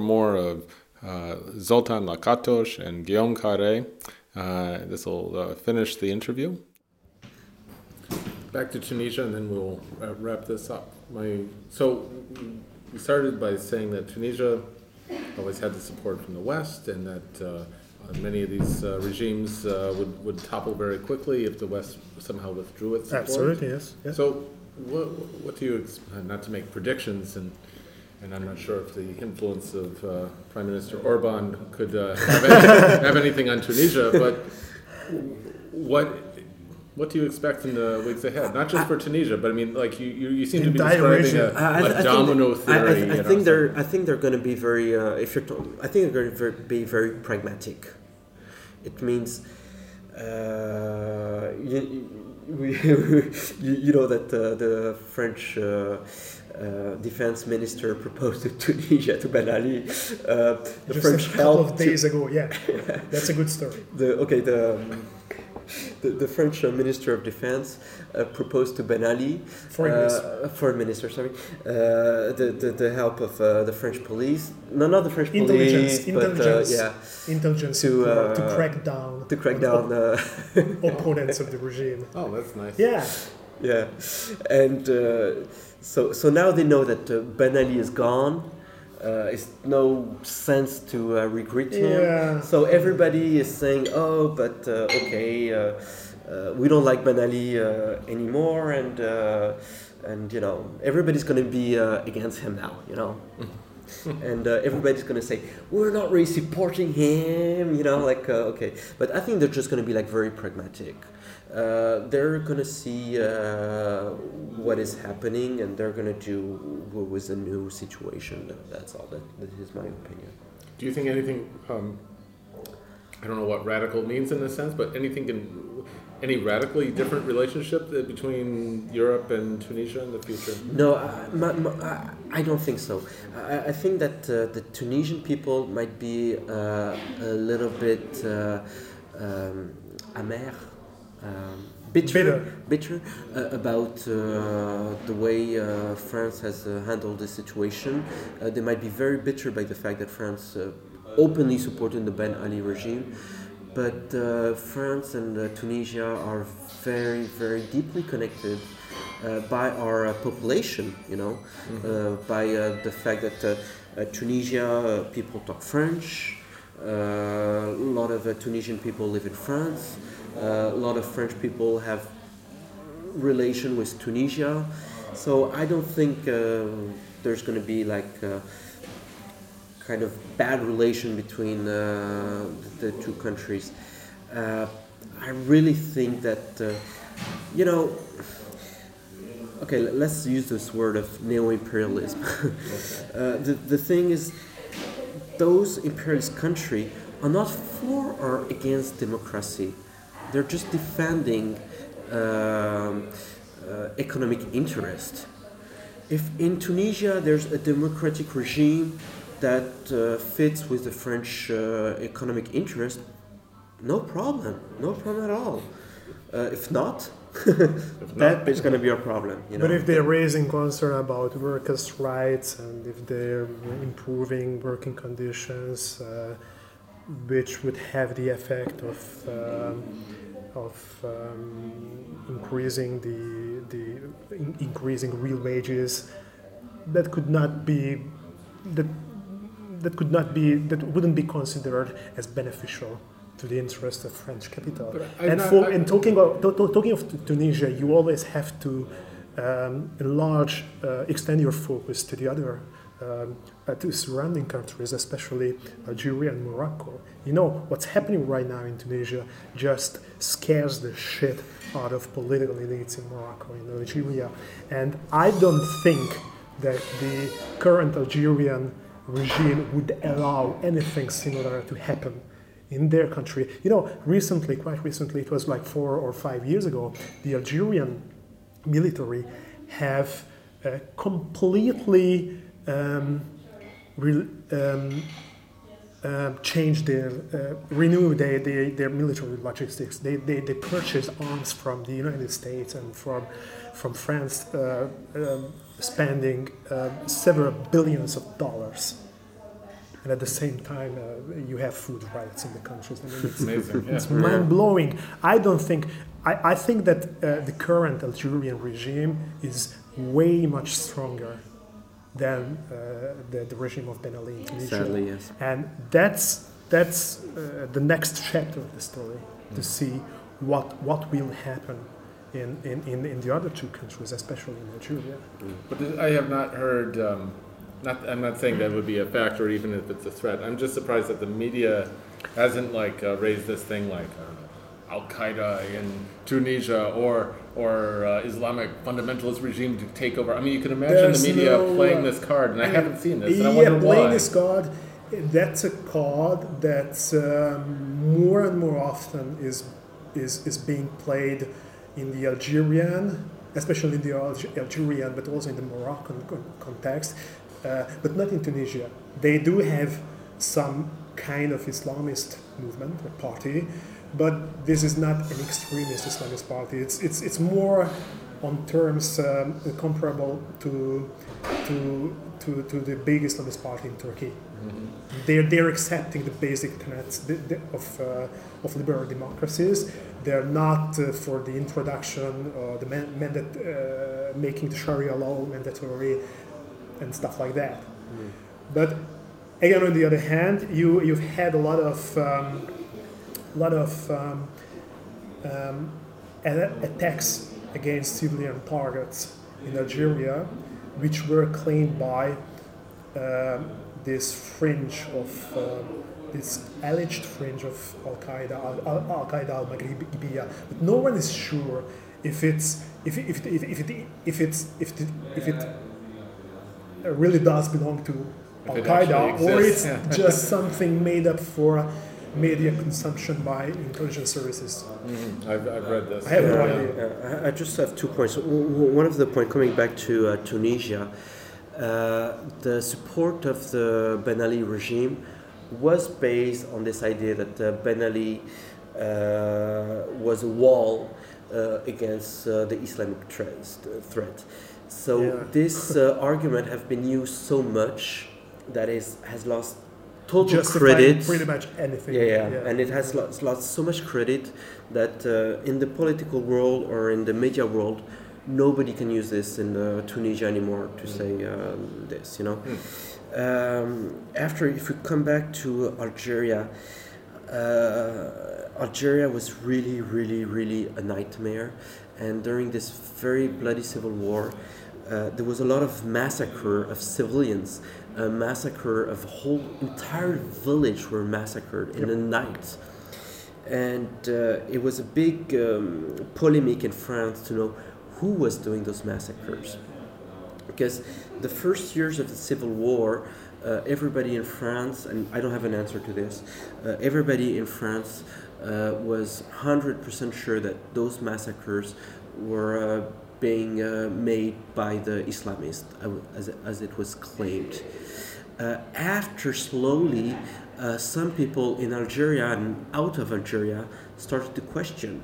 for more of uh, Zoltan Lakatos and Guillaume Carré. Uh, this will uh, finish the interview. Back to Tunisia, and then we'll uh, wrap this up. My so we started by saying that Tunisia always had the support from the West, and that uh, many of these uh, regimes uh, would, would topple very quickly if the West somehow withdrew its support. Absolutely, yes. yes. So, what, what do you, ex- not to make predictions, and, and I'm not sure if the influence of uh, Prime Minister Orban could uh, have, any, have anything on Tunisia, but what what do you expect in the weeks ahead? Not just for Tunisia, but I mean, like you, you, you seem to be describing a. I- I- a I domino think, theory. I, think they're. I think they're going to be very. Uh, if you're, I think they're going to be very pragmatic. It means, uh, you, we, you, you know that uh, the French. Uh, defense minister proposed to Tunisia to Ben Ali. Uh, the Just French a couple help of to- days ago, yeah. That's a good story. the okay the um, the, the French uh, Minister of Defense uh, proposed to Ben Ali, Foreign uh, Minister. Foreign Minister, sorry, uh, the, the the help of uh, the French police. No, not the French Intelligence, police, but intelligence, uh, yeah, intelligence to, to, to crack down to crack on down. op- Uh, opponents of the regime. Oh, that's nice. Yeah, yeah, and uh, so so now they know that uh, Ben Ali is gone. Uh, it's no sense to uh, regret him. Yeah. So everybody is saying, "Oh, but uh, okay, uh, uh, we don't like Ben Ali uh, anymore," and uh, and you know everybody's going to be uh, against him now. You know. and uh, everybody's gonna say we're not really supporting him, you know, like uh, okay. But I think they're just gonna be like very pragmatic. Uh, they're gonna see uh, what is happening, and they're gonna do what was a new situation. That's all. That, that is my opinion. Do you think anything? Um, I don't know what radical means in this sense, but anything can, any radically different relationship between Europe and Tunisia in the future? No, I, my, my, I, I don't think so. I, I think that uh, the Tunisian people might be uh, a little bit uh, um, amer, um, bitter, bitter, uh, about uh, the way uh, France has uh, handled this situation. Uh, they might be very bitter by the fact that France uh, openly supported the Ben Ali regime. But uh, France and uh, Tunisia are very, very deeply connected uh, by our uh, population, you know, uh, by uh, the fact that uh, uh, Tunisia uh, people talk French, uh, a lot of uh, Tunisian people live in France, a lot of French people have relation with Tunisia, so I don't think uh, there's going to be like uh, kind of bad relation between uh, the two countries. Uh, I really think that, uh, you know, okay, let's use this word of neo-imperialism. uh, the, the thing is, those imperialist countries are not for or against democracy. They're just defending um, uh, economic interest. If in Tunisia there's a democratic regime that uh, fits with the French uh, economic interest, no problem, no problem at all. Uh, if not, that is going to be a problem. You know? But if they're raising concern about workers' rights and if they're improving working conditions, uh, which would have the effect of um, of um, increasing the the in- increasing real wages, that could not be that that could not be that wouldn't be considered as beneficial to the interest of French capital. And not- for I- and talking about to- to- talking of Tunisia, you always have to um, enlarge, uh, extend your focus to the other. Um, uh, to surrounding countries, especially Algeria and Morocco. You know, what's happening right now in Tunisia just scares the shit out of political elites in Morocco and Algeria. And I don't think that the current Algerian regime would allow anything similar to happen in their country. You know, recently, quite recently, it was like four or five years ago, the Algerian military have uh, completely um, re- um, uh, changed their, uh, renew their, their, their military logistics. They, they, they purchase arms from the United States and from, from France, uh, um, spending uh, several billions of dollars and at the same time uh, you have food riots in the countries. I mean, it's, Amazing, yeah. it's mind blowing. I don't think. I, I think that uh, the current Algerian regime is way much stronger than uh, the, the regime of Ben Ali in Tunisia. Sadly, yes. And that's that's uh, the next chapter of the story to see what what will happen in, in, in, in the other two countries, especially in Algeria. But I have not heard. Um, not, I'm not saying that would be a factor, even if it's a threat. I'm just surprised that the media hasn't like uh, raised this thing like I don't know, Al Qaeda in Tunisia or or uh, Islamic fundamentalist regime to take over. I mean, you can imagine There's the media no, playing uh, this card, and I haven't seen this, and I yeah, playing why. this card, that's a card that um, more and more often is, is, is being played in the Algerian, especially in the Algerian, but also in the Moroccan context, uh, but not in Tunisia. They do have some kind of Islamist movement or party, but this is not an extremist Islamist party. It's, it's, it's more on terms um, comparable to, to, to, to the big Islamist party in Turkey. They're, they're accepting the basic tenets of, uh, of liberal democracies. They're not uh, for the introduction or the man, mandat, uh, making the Sharia law mandatory and stuff like that. But again, on the other hand, you, you've had a lot of, um, lot of um, um, a- attacks against civilian targets in Algeria, which were claimed by um, this fringe of uh, this alleged fringe of Al Qaeda, Al Qaeda Al Maghribiyya, but no one is sure if it's if it, if it, if it, if it's if it, if it really does belong to Al Qaeda or it's yeah. just something made up for media consumption by intelligence services. Mhm. I've, I've read this. I have no idea. Uh, I I just have two points. W- w- One of the point coming back to uh, Tunisia, uh, the support of the Ben Ali regime was based on this idea that uh, Ben Ali uh, was a wall uh, against uh, the Islamic threat. threat. So Yeah. this uh, argument have been used so much that is has lost total credit. pretty much anything. Yeah, yeah, Yeah. and it has lost, lost so much credit that uh, in the political world or in the media world, nobody can use this in uh, Tunisia anymore to say um, this. You know. Um, after, if we come back to Algeria, uh, Algeria was really, really, really a nightmare, and during this very bloody civil war, uh, there was a lot of massacre of civilians, a massacre of whole entire village were massacred in the night, and uh, it was a big um, polemic in France to know who was doing those massacres. Because the first years of the civil war uh, everybody in france and i don't have an answer to this uh, everybody in france uh, was 100% sure that those massacres were uh, being uh, made by the islamists uh, as, as it was claimed. Uh, after slowly uh, some people in algeria and out of algeria started to question.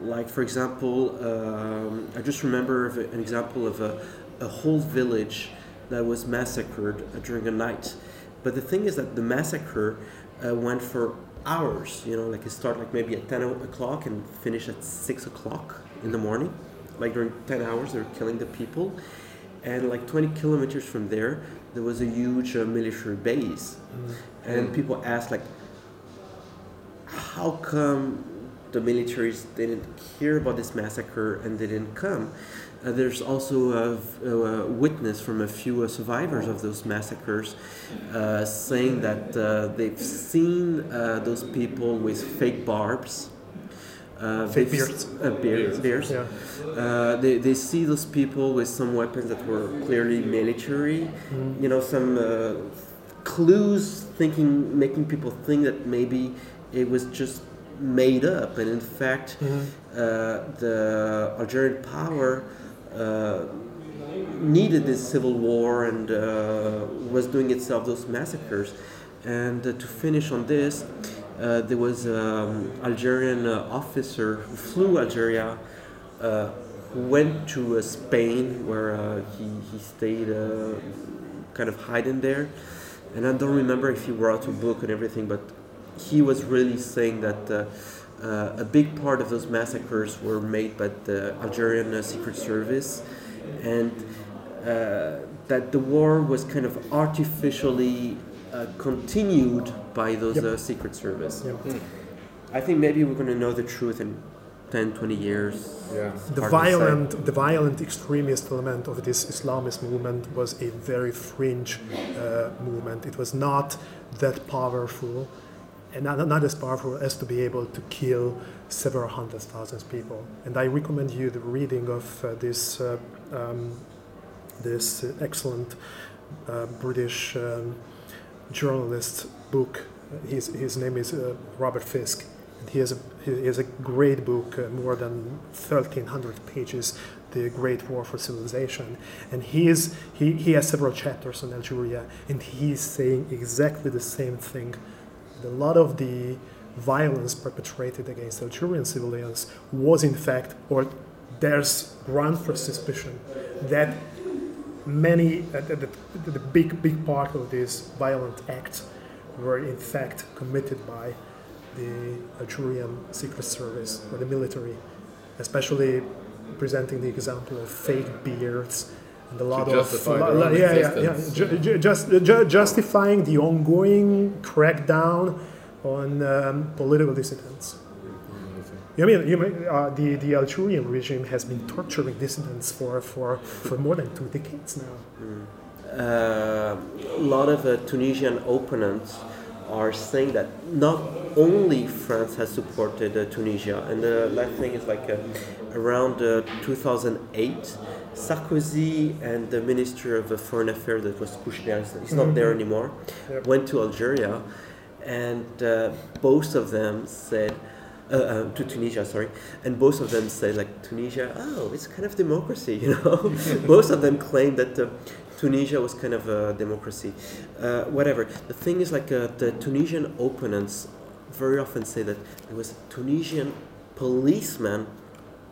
Like for example um, i just remember an example of a, a whole village that was massacred uh, during a night. But the thing is that the massacre uh, went for hours you know like it started like maybe at 10 o'clock and finished at 6 o'clock in the morning like during 10 hours they were killing the people and like 20 kilometers from there there was a huge uh, military base and people asked like how come the militaries didn't hear about this massacre and they didn't come? Uh, there's also a witness from a few uh, survivors of those massacres uh, saying that uh, they've seen uh, those people with fake barbs. Uh, Fake they've beards. Uh, beards. beards. Yeah. Uh, they, they see those people with some weapons that were clearly military. Mm. You know, some uh, clues thinking, making people think that maybe it was just made up, and in fact, Mhm. uh, the Algerian power uh, needed this civil war and uh, was doing itself those massacres. And uh, to finish on this, uh, there was an um, Algerian uh, officer who flew Algeria, uh, who went to uh, Spain, where uh, he, he stayed uh, kind of hiding there. and I don't remember if he wrote a book and everything, but he was really saying that a big part of those massacres were made by the Algerian Secret Service, and that the war was kind of artificially continued by those Yep. uh, Secret Service. Yep. I think maybe we're going to know the truth in 10, 20 years. Yeah. The hard to say. violent, the violent extremist element of this Islamist movement was a very fringe uh, movement. It was not that powerful, and not, not as powerful as to be able to kill several hundred thousand people. And I recommend you the reading of uh, this uh, um, this uh, excellent uh, British um, journalist book. His, his name is uh, Robert Fisk. And he has a he has a great book, uh, more than thirteen hundred pages, The Great War for Civilization. And he is he, he has several chapters on Algeria, and he's saying exactly the same thing. A lot of the violence perpetrated against Algerian civilians was in fact, or there's ground for suspicion that many, uh, the, the, the big, big part of these violent acts were in fact committed by the Algerian Secret Service or the military, especially presenting the example of fake beards and a lot justify of yeah, yeah, yeah, ju- ju- just ju- justifying the ongoing crackdown on um, political dissidents. You mean, you mean uh, the, the Algerian regime has been torturing dissidents for, for, for more than two decades now. Uh, a lot of uh, Tunisian opponents are saying that not only France has supported uh, Tunisia, and the last thing is like uh, around uh, 2008, Sarkozy and the Minister of uh, Foreign Affairs, that was Kouchner, he's not there anymore, Yep. went to Algeria, and uh, both of them said, uh, uh, to Tunisia, sorry, and both of them say like Tunisia, oh, it's kind of democracy, you know. both of them claim that uh, Tunisia was kind of a democracy, uh, whatever. The thing is like uh, the Tunisian opponents very often say that there was Tunisian policemen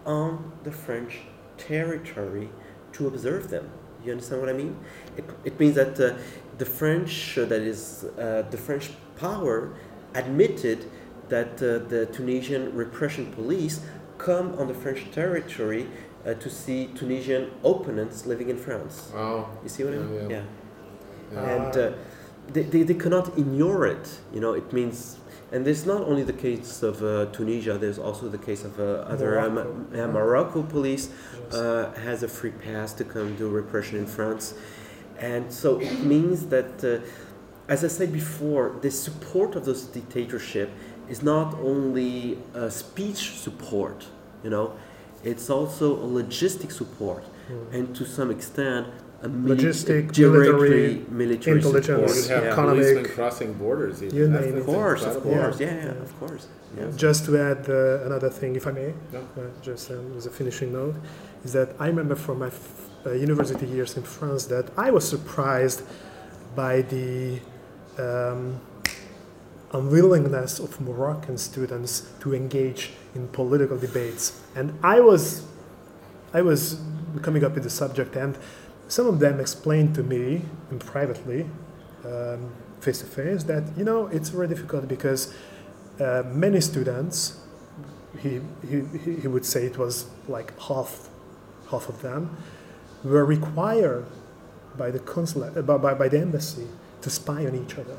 on the French territory to observe them. You understand what I mean? It, it means that uh, the French, that is, the French power admitted that uh, the Tunisian repression police come on the French territory uh, to see Tunisian opponents living in France. Wow. You see what I mean? yeah. Yeah. And uh, they, they, they cannot ignore it. You know, it means, and there's not only the case of uh, Tunisia. There's also the case of uh, other uh, Morocco. Ma- yeah, Morocco police uh, has a free pass to come do repression in France, and so it means that, uh, as I said before, the support of those dictatorship is not only a speech support. You know, it's also a logistic support, and to some extent. A mili- Logistic, directory, military, military intelligence, support. You have yeah. economic- crossing borders. Even. You That's- name. Of course, of incredible. course, yeah, Yeah. yeah, of course. Yeah. Just to add uh, another thing, if I may, Yeah. uh, just um, as a finishing note, is that I remember from my f- uh, university years in France that I was surprised by the um, unwillingness of Moroccan students to engage in political debates, and I was, I was coming up with the subject, and some of them explained to me and privately, face to face, that you know it's very difficult because uh, many students, he, he, he- he would say it was like half, half of them, were required by the consulate, uh, by, by, by the embassy to spy on each other.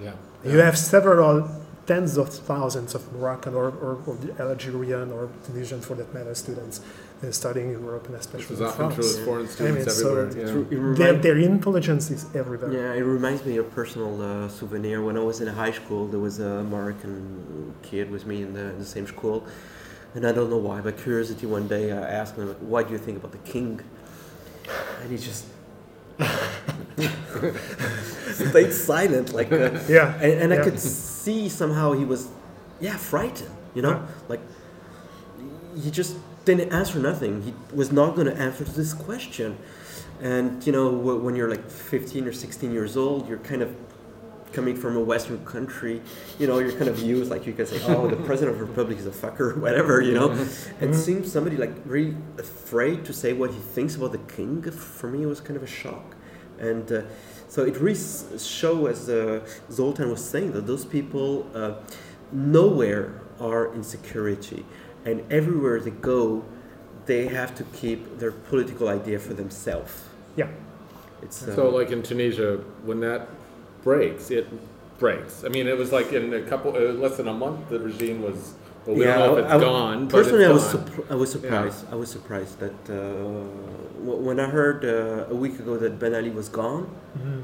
Yeah. You have several tens of thousands of Moroccan or, or, or Algerian or Tunisian, for that matter, students uh, studying in Europe and especially is in often France. true with foreign I mean, everywhere. you know. It remind- their, their intelligence is everywhere. Yeah, it reminds me of a personal uh, souvenir. When I was in high school, there was a Moroccan kid with me in the, in the same school. And I don't know why, but curiosity, one day I asked him, like, What do you think about the king? And he just stayed silent. Like, uh, Yeah, And, and I could see somehow he was, yeah, frightened, you know? Yeah. Like, he just didn't answer nothing. He was not going to answer to this question. And you know, wh- when you're like 15 or 16 years old, you're kind of coming from a Western country. You know, you're kind of used like you can say, "Oh, the president of the republic is a fucker," or whatever. You know, and seems somebody like really afraid to say what he thinks about the king. For me, it was kind of a shock. And uh, So it really shows, as uh, Zoltan was saying, that those people uh, nowhere are in security, and everywhere they go, they have to keep their political idea for themselves. Yeah. It's uh, So, like in Tunisia, when that breaks, it breaks. I mean, it was like in a couple, uh, less than a month, the regime was. Well, we don't know if it's I- gone. Personally, I was. I was surprised. I was surprised that uh, w- when I heard uh, a week ago that Ben Ali was gone, Mhm.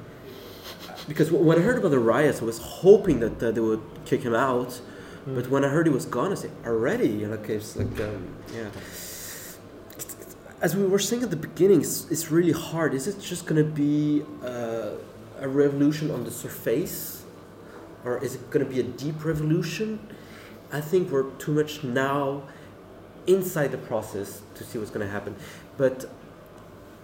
because w- when I heard about the riots, I was hoping that uh, they would kick him out. But when I heard he was gone, I said, already? You know, okay, it's like, um, yeah. It's- it's- As we were saying at the beginning, it's, it's really hard. Is it just going to be uh, a revolution on the surface? Or is it going to be a deep revolution? I think we're too much now inside the process to see what's going to happen. But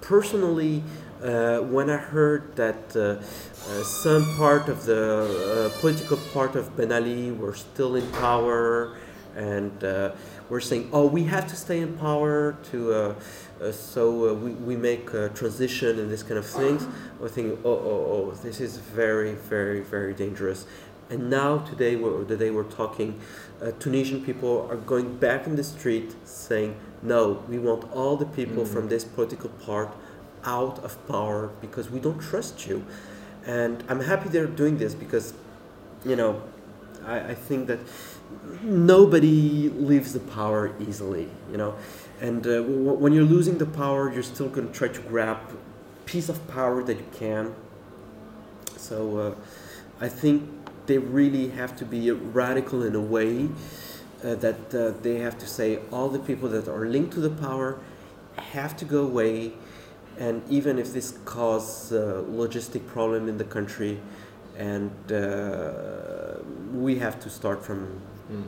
personally, uh, when I heard that uh, uh, some part of the uh, political part of Ben Ali were still in power, and uh, we're saying, "Oh, we have to stay in power to." Uh, uh, so we, we make a transition and this kind of things. I thinking, oh, oh, oh, this is very, very, very dangerous. And now today, we're, the day we're talking, uh, Tunisian people are going back in the street saying, no, we want all the people from this political part out of power because we don't trust you. And I'm happy they're doing this because, you know, I, I think that nobody leaves the power easily, you know. And uh, w- when you're losing the power, you're still going to try to grab piece of power that you can. So uh, I think they really have to be radical in a way uh, that uh, they have to say all the people that are linked to the power have to go away, and even if this causes uh, logistic problem in the country, and uh, we have to start from Mm.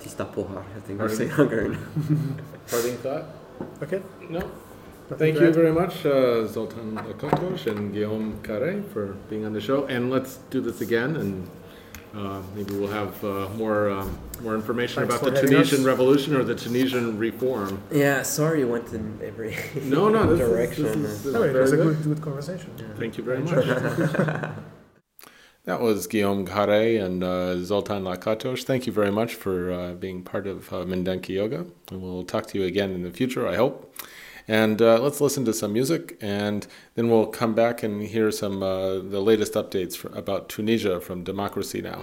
Tista Pohar, I think we're saying Hungarian. Parting thought? Okay. No. Nothing Thank you very much, uh, Zoltan Lakatos and Guillaume Carre, for being on the show. And let's do this again, and uh, maybe we'll have uh, more um, more information Thanks about the Tunisian us. revolution or the Tunisian reform. Yeah, sorry, you went in every No, no, this is- direction. this is- this is No, it was a good, good conversation. Thank you very much. That was Guillaume Carre and uh, Zoltan Lakatos. Thank you very much for uh, being part of uh, Mindenki Joga. And we'll talk to you again in the future, I hope. And uh, let's listen to some music, and then we'll come back and hear some uh, the latest updates for, about Tunisia from Democracy Now.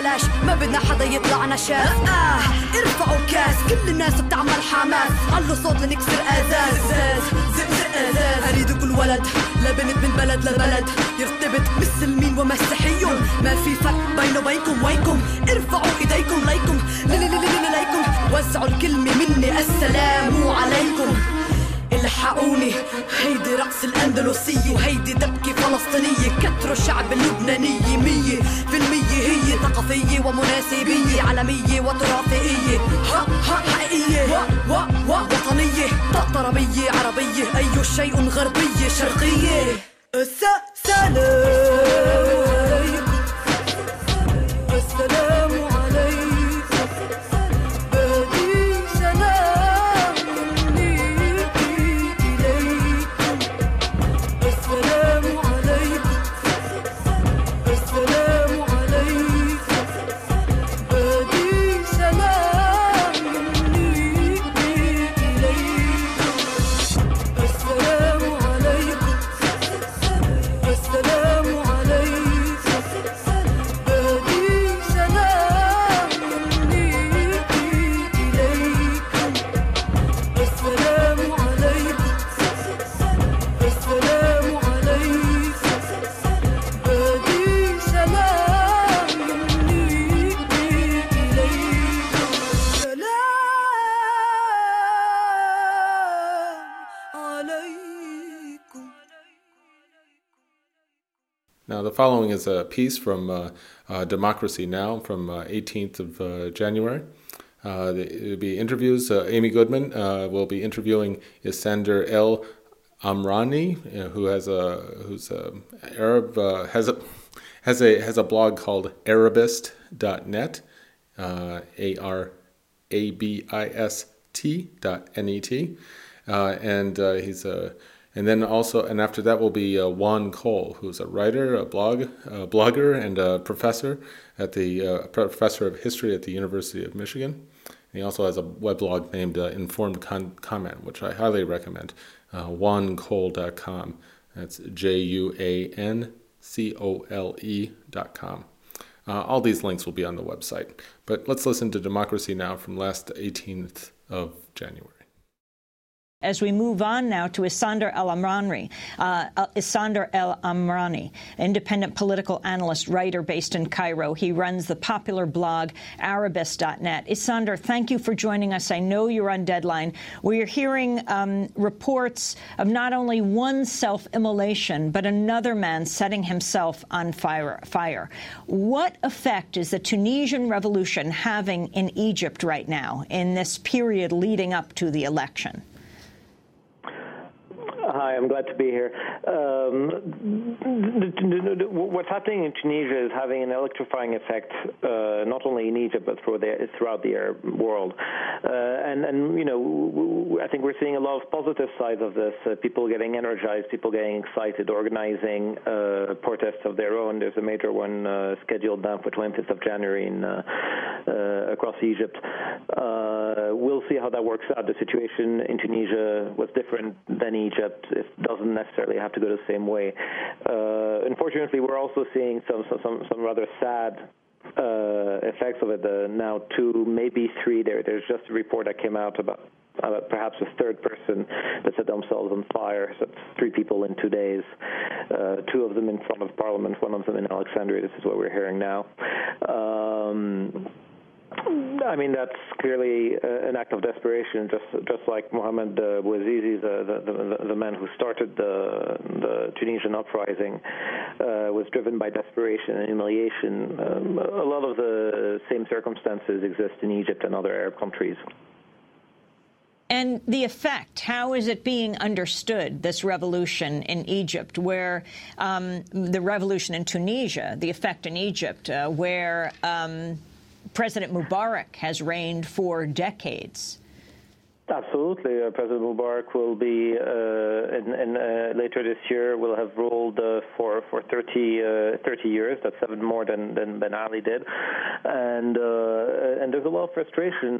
ببلاش ما بدنا حدا يطلع نشاف آه ارفعوا الكاس كل الناس بتعمل حماس علوا صوت لنكسر ازاز اريد كل ولد لبنت من بلد لبلد يرتبط مسلمين ومسيحيون ما في فرق بينه وبينكم وينكم ارفعوا ايديكم ليكم ليكم وزعوا الكلمة مني السلام عليكم الحقوني هيدي رقص الاندلسي وهيدي دبكة فلسطينية. كتروا الشعب اللبناني مية في المية هي ثقافية ومناسبية عالمية وتراثية. ها ها حقيقية. و و و وطنية. طربيه عربية. أي شيء غربية شرقية. السلام following is a piece from uh, uh, Democracy Now! from uh, 18th of uh, January. Uh, it will be interviews. Amy Goodman will be interviewing Issandr El Amrani, who has a who's a Arab has a has a has a blog called Arabist.net, A R A B I S T dot N E T, and he's a and then also and after that will be uh, Juan Cole, who's a writer, a blog a blogger, and a professor at the uh, professor of history at the University of Michigan. And he also has a weblog named uh, Informed Con- Comment, which I highly recommend. Uh, JuanCole.com. That's J U A N C O L E dot com. Uh, all these links will be on the website. But let's listen to Democracy Now! from last 18th of January. As we move on now to Issandr El Amrani, uh, Issandr El Amrani, independent political analyst, writer based in Cairo. He runs the popular blog Arabist.net. Issandr, thank you for joining us. I know you're on deadline. We are hearing um, reports of not only one self-immolation, but another man setting himself on fire. fire. What effect is the Tunisian revolution having in Egypt right now in this period leading up to the election? Hi, I'm glad to be here. Um, what's happening in Tunisia is having an electrifying effect, uh, not only in Egypt but the, throughout the Arab world. Uh, and, and, you know, I think we're seeing a lot of positive sides of this. Uh, people getting energized, people getting excited, organizing uh, protests of their own. There's a major one uh, scheduled now for 20th of January in, uh, across Egypt. we'll see how that works out. The situation in Tunisia was different than Egypt it doesn't necessarily have to go the same way. Uh, unfortunately, we're also seeing some some some rather sad uh, effects of it. Now two, maybe three. There, there's just a report that came out about. Uh, perhaps a third person that set themselves on fire. So three people in two days. Uh, two of them in front of Parliament, one of them in Alexandria. This is what we're hearing now. Um, I mean, that's clearly uh, an act of desperation, just just like Mohamed uh, Bouazizi, the, the, the, the, man who started the, the Tunisian uprising, uh, was driven by desperation and humiliation. Um, a lot of the same circumstances exist in Egypt and other Arab countries. And the effect, how is it being understood, this revolution in Egypt, where um, the revolution in Tunisia, the effect in Egypt, uh, where um, President Mubarak has reigned for decades. Absolutely. Uh, President Mubarak will be, uh, in, in, uh, later this year, will have ruled uh, for, for 30, uh, 30 years. That's seven more than, than Ben Ali did. And, uh, and there's a lot of frustration.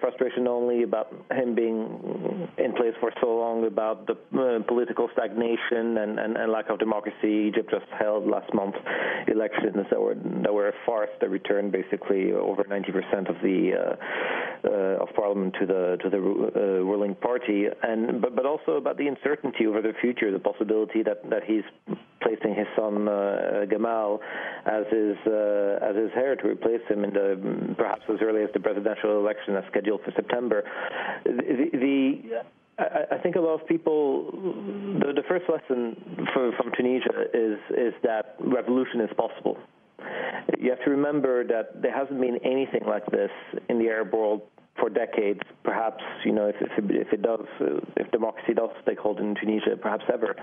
frustration only about him being in place for so long, about the political stagnation and, and, and, lack of democracy. Egypt just held last month elections that were, that were a farce that returned basically over 90% of the of parliament to the, to the uh, ruling party, and but, but also about the uncertainty over the future, the possibility that, that he's placing his son uh, Gamal as his uh, as his heir to replace him in the perhaps as early as the presidential election that's scheduled for September. The, the I, I think a lot of people, the, the first lesson for, from Tunisia is is that revolution is possible. You have to remember that there hasn't been anything like this in the Arab world for decades, perhaps, you know, if, if, it, if it does, uh, if democracy does take hold in Tunisia, perhaps ever.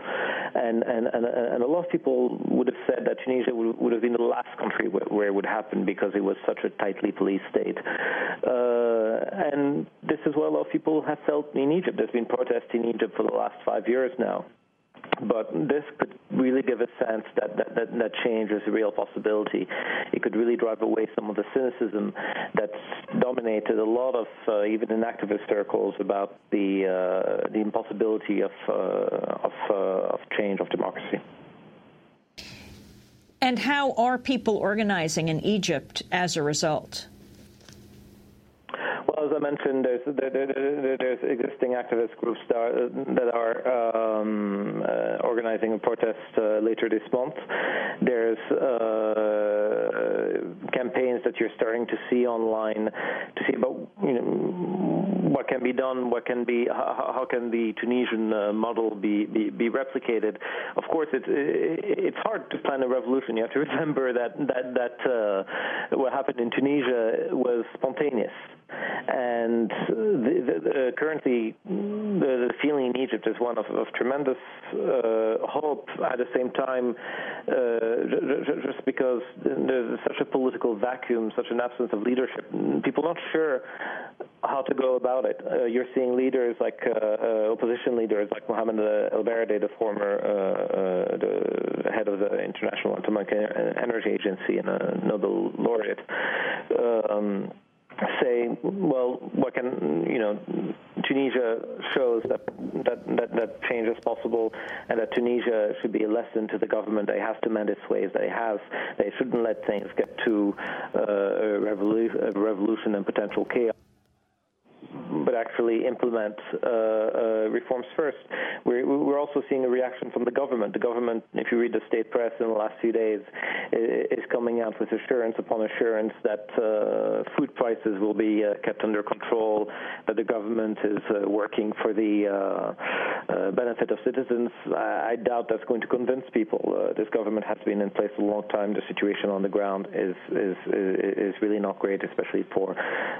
And, and, and, and a lot of people would have said that Tunisia would, would have been the last country where, where, it would happen because it was such a tightly policed state. Uh, and this is what a lot of people have felt in Egypt. There's been protests in Egypt for the last five years now but this could really give a sense that, that, that, that, change is a real possibility. It could really drive away some of the cynicism that's dominated a lot of, uh, even in activist circles, about the, uh, the impossibility of, uh, of, uh, of change, of democracy. And how are people organizing in Egypt as a result? As I mentioned, there's there, there, there's existing activist groups that are, that are um, uh, organizing a protest uh, later this month, There's uh, campaigns that you're starting to see online to see about you know what can be done, what can be how, how can the Tunisian uh, model be, be be replicated. Of course, it's it's hard to plan a revolution. You have to remember that that that uh, what happened in Tunisia was spontaneous and the, the, the, currently the, the, feeling in Egypt is one of, of tremendous uh, hope. At the same time, uh, just because there's such a political vacuum, such an absence of leadership, people are not sure how to go about it. Uh, you're seeing leaders like uh, uh, opposition leaders like Mohamed El the former uh, the head of the International Atomic Energy Agency and a Nobel laureate. Um, say, well, what can you know? Tunisia shows that that that, that change is possible, and that Tunisia should be a lesson to the government. They have to mend its ways. They have. They shouldn't let things get to uh, a, revolution, a revolution and potential chaos but actually implement uh, uh, reforms first. We're, we're also seeing a reaction from the government. The government, if you read the state press in the last few days, is coming out with assurance upon assurance that uh, food prices will be uh, kept under control, that the government is uh, working for the uh, benefit of citizens. I, I, doubt that's going to convince people. this government has been in place a long time. The situation on the ground is is is really not great, especially for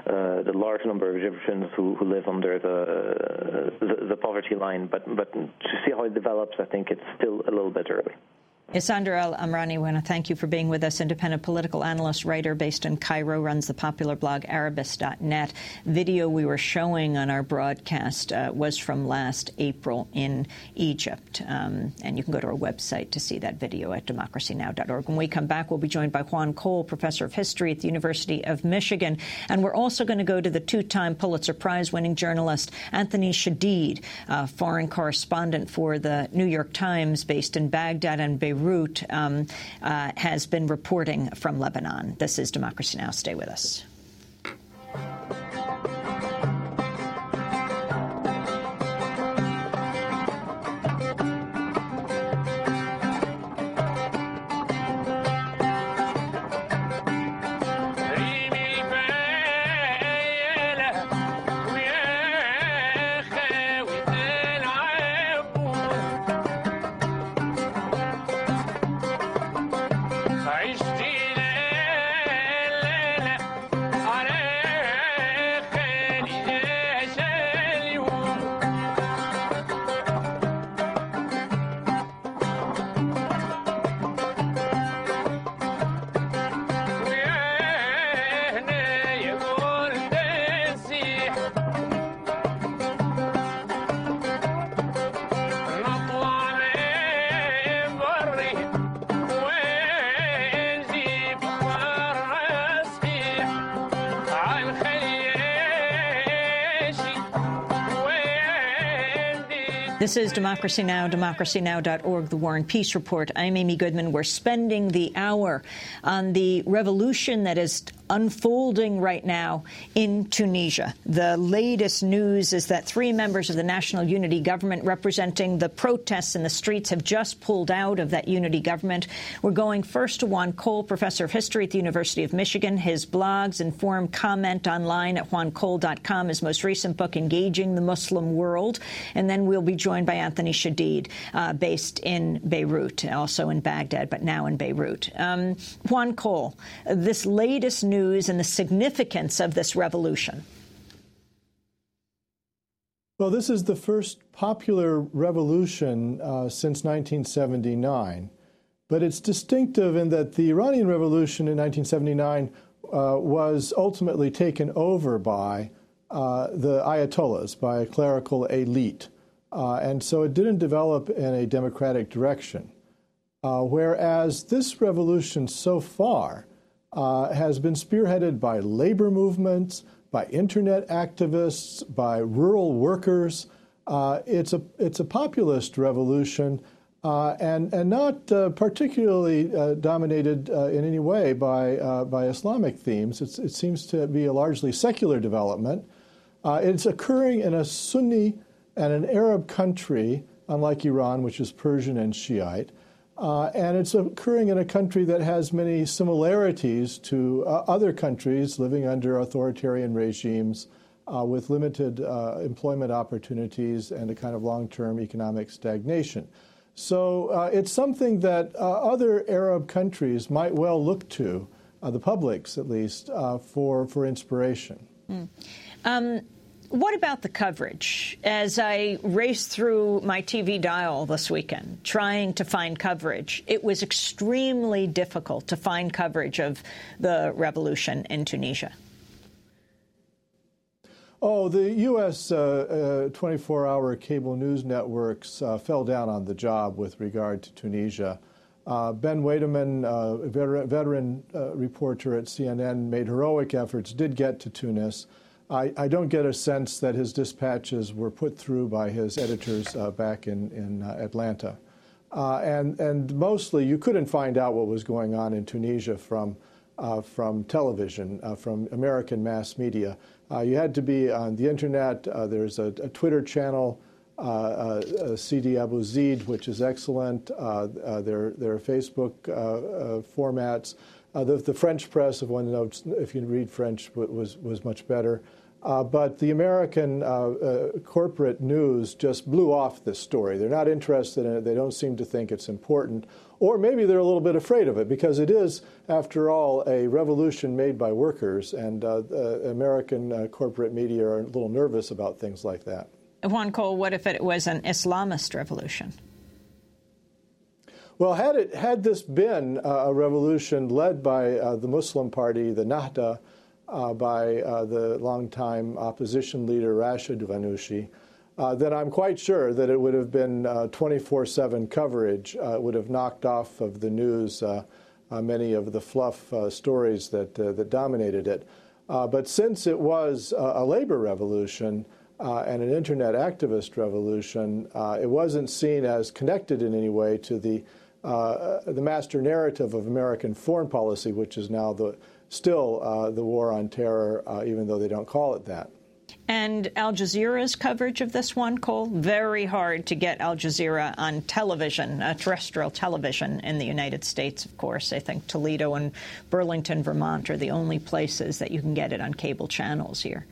the large number of Egyptians who, who live under the, the, the poverty line. But but to see how it develops, I think it's still a little bit early. Issandr El Amrani, we want to thank you for being with us. Independent political analyst, writer based in Cairo, runs the popular blog Arabist.net. Video we were showing on our broadcast uh, was from last April in Egypt. Um, and you can go to our website to see that video at democracynow.org. When we come back, we'll be joined by Juan Cole, professor of history at the University of Michigan. And we're also going to go to the two time Pulitzer Prize winning journalist Anthony Shadid, foreign correspondent for the New York Times based in Baghdad and Beirut Beirut um, uh, has been reporting from Lebanon. This is Democracy Now! Stay with us. This is Democracy Now!, democracynow.org, the War and Peace Report. I'm Amy Goodman. We're spending the hour on the revolution that is unfolding right now in Tunisia. The latest news is that three members of the National Unity Government representing the protests in the streets have just pulled out of that unity government. We're going first to Juan Cole, professor of history at the University of Michigan. His blogs Informed Comment online at juancole.com, his most recent book, Engaging the Muslim World. And then we'll be joined by Anthony Shadid, uh, based in Beirut, also in Baghdad, but now in Beirut. Um, Juan Cole, this latest news news and the significance of this revolution? Well, this is the first popular revolution uh, since 1979, but it's distinctive in that the Iranian Revolution in 1979 uh, was ultimately taken over by uh, the Ayatollahs, by a clerical elite. Uh, and so it didn't develop in a democratic direction. Uh, whereas this revolution so far uh, has been spearheaded by labor movements, by internet activists, by rural workers. Uh, it's a it's a populist revolution, uh, and and not uh, particularly uh, dominated uh, in any way by by Islamic themes. It's, it seems to be a largely secular development. it's occurring in a Sunni and an Arab country, unlike Iran, which is Persian and Shiite. Uh, and it's occurring in a country that has many similarities to uh, other countries living under authoritarian regimes uh, with limited uh, employment opportunities and a kind of long term economic stagnation. So uh, it's something that uh, other Arab countries might well look to, the publics at least, for, for inspiration. Mm. Um, what about the coverage? As I raced through my TV dial this weekend trying to find coverage, it was extremely difficult to find coverage of the revolution in Tunisia. Oh, the U.S. 24 uh, uh, cable news networks uh, fell down on the job with regard to Tunisia. Uh, ben Wedeman, uh, a veteran, veteran uh, reporter at CNN, made heroic efforts, did get to Tunis. I, I, don't get a sense that his dispatches were put through by his editors uh, back in, in uh, Atlanta. Uh, and, and mostly, you couldn't find out what was going on in Tunisia from, from television, from American mass media. Uh, you had to be on the internet. Uh, there's a, a, Twitter channel, uh, Sidi Bouzid, which is excellent. there, there are Facebook formats. The, the, French press, if one notes, if you read French, was, was much better. Uh, but the American uh, uh, corporate news just blew off this story. They're not interested in it. They don't seem to think it's important. Or maybe they're a little bit afraid of it because it is, after all, a revolution made by workers, and uh, uh, American uh, corporate media are a little nervous about things like that. Juan Cole, what if it was an Islamist revolution? Well, had it had this been a revolution led by uh, the Muslim party, the Nahda, uh, by uh, the longtime opposition leader Rashid Ghannouchi, uh, then I'm quite sure that it would have been 24 uh, 7 coverage. Uh, would have knocked off of the news uh, many of the fluff stories that, that dominated it. but since it was a labor revolution, and an internet activist revolution, it wasn't seen as connected in any way to the the master narrative of American foreign policy, which is now the still the war on terror, even though they don't call it that. And Al Jazeera's coverage of this Juan, Cole, very hard to get Al Jazeera on television, uh, terrestrial television in the United States, of course. I think Toledo and Burlington, Vermont are the only places that you can get it on cable channels here.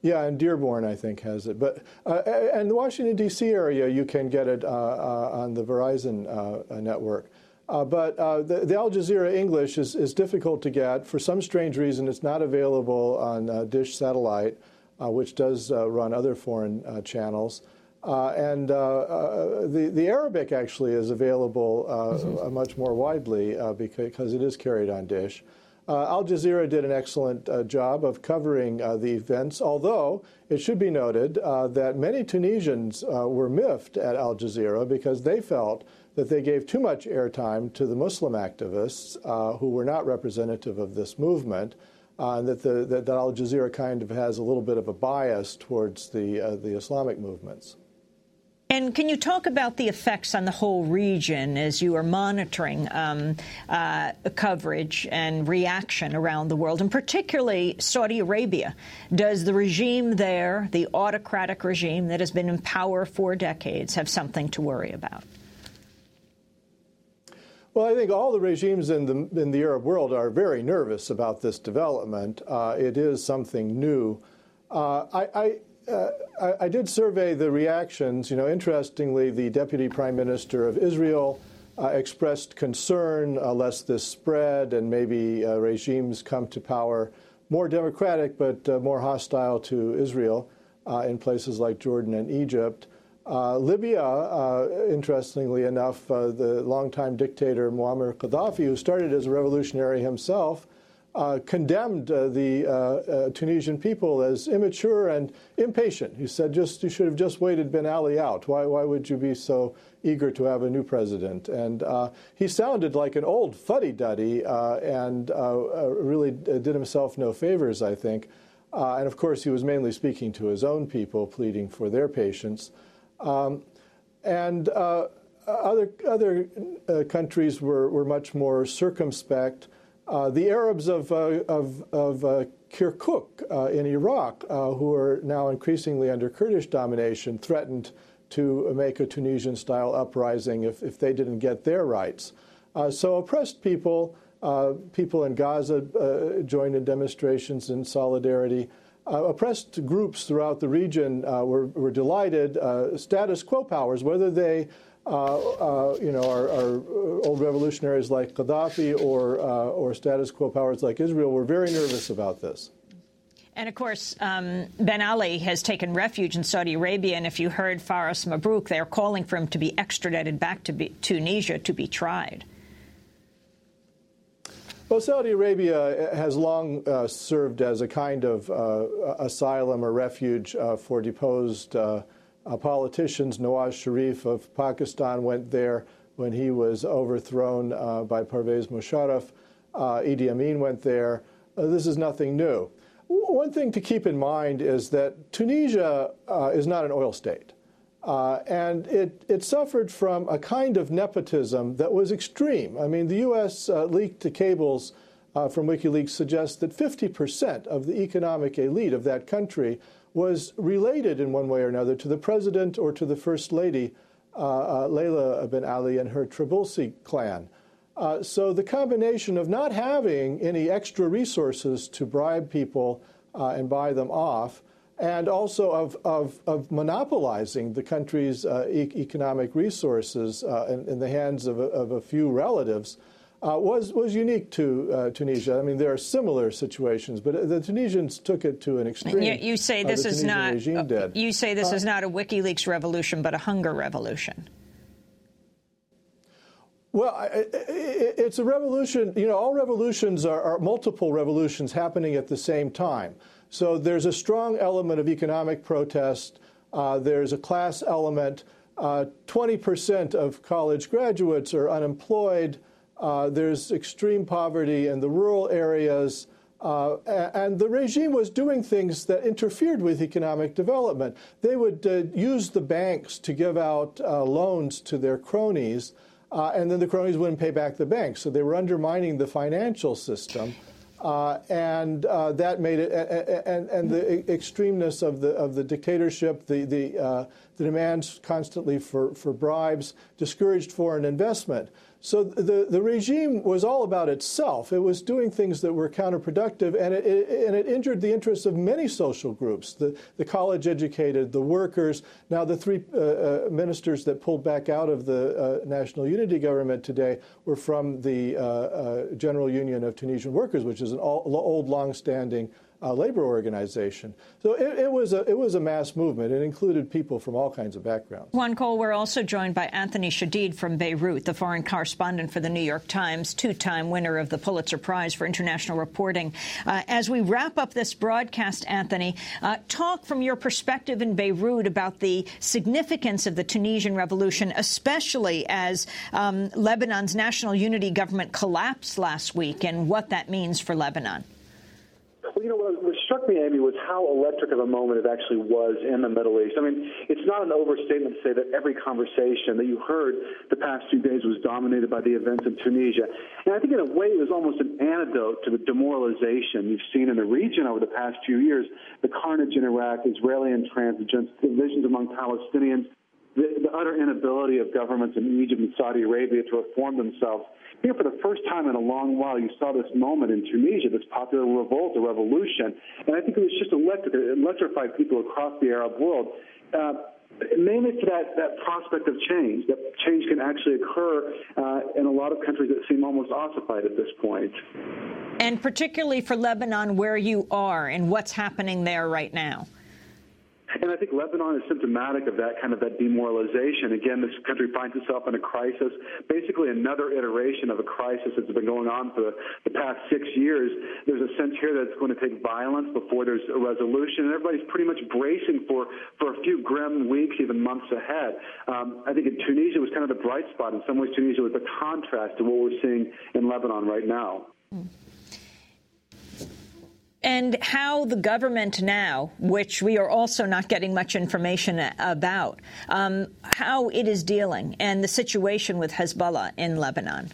Yeah, and Dearborn, I think, has it. But uh, and the Washington D.C. area, you can get it uh, uh, on the Verizon uh, network. Uh, but uh, the, the, Al Jazeera English is, is, difficult to get. For some strange reason, it's not available on uh, Dish Satellite, uh, which does uh, run other foreign uh, channels. and the, the Arabic actually is available mm-hmm. much more widely because it is carried on Dish. Al Jazeera did an excellent job of covering the events, although it should be noted that many Tunisians were miffed at Al Jazeera because they felt that they gave too much airtime to the Muslim activists uh, who were not representative of this movement, uh, and that, the, that, Al Jazeera kind of has a little bit of a bias towards the, uh, the Islamic movements. And can you talk about the effects on the whole region as you are monitoring um, uh, coverage and reaction around the world, and particularly Saudi Arabia? Does the regime there, the autocratic regime that has been in power for decades, have something to worry about? Well, I think all the regimes in the in the Arab world are very nervous about this development. Uh, it is something new. Uh, I. I, uh, I, I, did survey the reactions. You know, interestingly, the deputy prime minister of Israel uh, expressed concern uh, lest this spread and maybe uh, regimes come to power more democratic but more hostile to Israel in places like Jordan and Egypt. Uh, Libya, uh, interestingly enough, uh, the longtime dictator Muammar Gaddafi, who started as a revolutionary himself, uh, condemned uh, the uh, Tunisian people as immature and impatient. He said, "Just you should have just waited Ben Ali out. Why, why would you be so eager to have a new president?" And he sounded like an old fuddy-duddy and really did himself no favors, I think. and of course, he was mainly speaking to his own people, pleading for their patience. Um, and uh, other, other uh, countries were, were much more circumspect. Uh, the Arabs of, uh, of, of uh, Kirkuk uh, in Iraq, who are now increasingly under Kurdish domination, threatened to make a Tunisian style uprising if, if they didn't get their rights. So oppressed people, people in Gaza joined in demonstrations in solidarity. Uh, oppressed groups throughout the region uh, were, were delighted. Uh, status quo powers, whether they you know, are, are, old revolutionaries like Gaddafi or, or status quo powers like Israel, were very nervous about this. And of course, um, Ben Ali has taken refuge in Saudi Arabia. And if you heard Faris Mabrouk, they're calling for him to be extradited back to be, Tunisia to be tried. Well, Saudi Arabia has long uh, served as a kind of uh, asylum or refuge uh, for deposed uh, uh, politicians. Nawaz Sharif of Pakistan went there when he was overthrown uh, by Pervez Musharraf. Idi Amin went there. this is nothing new. One thing to keep in mind is that Tunisia uh, is not an oil state. Uh, and it, it suffered from a kind of nepotism that was extreme. I mean, the U.S. Uh, leaked cables uh, from WikiLeaks suggest that 50% of the economic elite of that country was related in one way or another to the president or to the first lady, uh, uh, Leila Ben Ali and her Trabulsi clan. Uh, so the combination of not having any extra resources to bribe people and buy them off, and also of, of, of monopolizing the country's uh, e- economic resources uh, in, in, the hands of a, of a few relatives, uh, was, was unique to uh, Tunisia. I mean, there are similar situations, but the Tunisians took it to an extreme. You, you say this is not. You say this is not a WikiLeaks revolution, but a hunger revolution. Well, it's a revolution. You know, all revolutions are, are, multiple revolutions happening at the same time. So there's a strong element of economic protest. Uh, there's a class element. Uh, 20% of college graduates are unemployed. Uh, there's extreme poverty in the rural areas. Uh, and the regime was doing things that interfered with economic development. They would uh, use the banks to give out uh, loans to their cronies. Uh, and then the cronies wouldn't pay back the banks. So they were undermining the financial system. Uh, and uh, that made it, and, and the extremeness of the of the dictatorship, the the, uh, the demands constantly for, for bribes, discouraged foreign investment. So the, the regime was all about itself. It was doing things that were counterproductive, and it, it, and it injured the interests of many social groups the, the college educated, the workers. Now, the three uh, uh, ministers that pulled back out of the uh, National Unity Government today were from the uh, uh, General Union of Tunisian Workers, which is an all, old, long standing uh, labor organization. So it, it, was a, it was a mass movement. It included people from all kinds of backgrounds. Juan Cole, we're also joined by Anthony Shadid from Beirut, the foreign correspondent for the New York Times, two-time winner of the Pulitzer Prize for International Reporting. Uh, as we wrap up this broadcast, Anthony, uh, talk from your perspective in Beirut about the significance of the Tunisian revolution, especially as um, Lebanon's national unity government collapsed last week and what that means for Lebanon. Well, you know, what, what struck me, Amy, was how electric of a moment it actually was in the Middle East. I mean, it's not an overstatement to say that every conversation that you heard the past few days was dominated by the events in Tunisia. And I think in a way it was almost an antidote to the demoralization you've seen in the region over the past few years. The carnage in Iraq, Israeli intransigence, divisions among Palestinians, the, the utter inability of governments in Egypt and Saudi Arabia to reform themselves here for the first time in a long while, you saw this moment in Tunisia, this popular revolt, a revolution, and I think it was just electric, electrified people across the Arab world. Uh, mainly for that, that prospect of change, that change can actually occur uh, in a lot of countries that seem almost ossified at this point. And particularly for Lebanon, where you are and what's happening there right now. And I think Lebanon is symptomatic of that kind of that demoralization. Again, this country finds itself in a crisis, basically another iteration of a crisis that's been going on for the past six years. There's a sense here that it's going to take violence before there's a resolution, and everybody's pretty much bracing for, for a few grim weeks, even months ahead. Um, I think in Tunisia was kind of the bright spot. In some ways, Tunisia was the contrast to what we're seeing in Lebanon right now. Mm and how the government now, which we are also not getting much information about, um, how it is dealing and the situation with Hezbollah in Lebanon.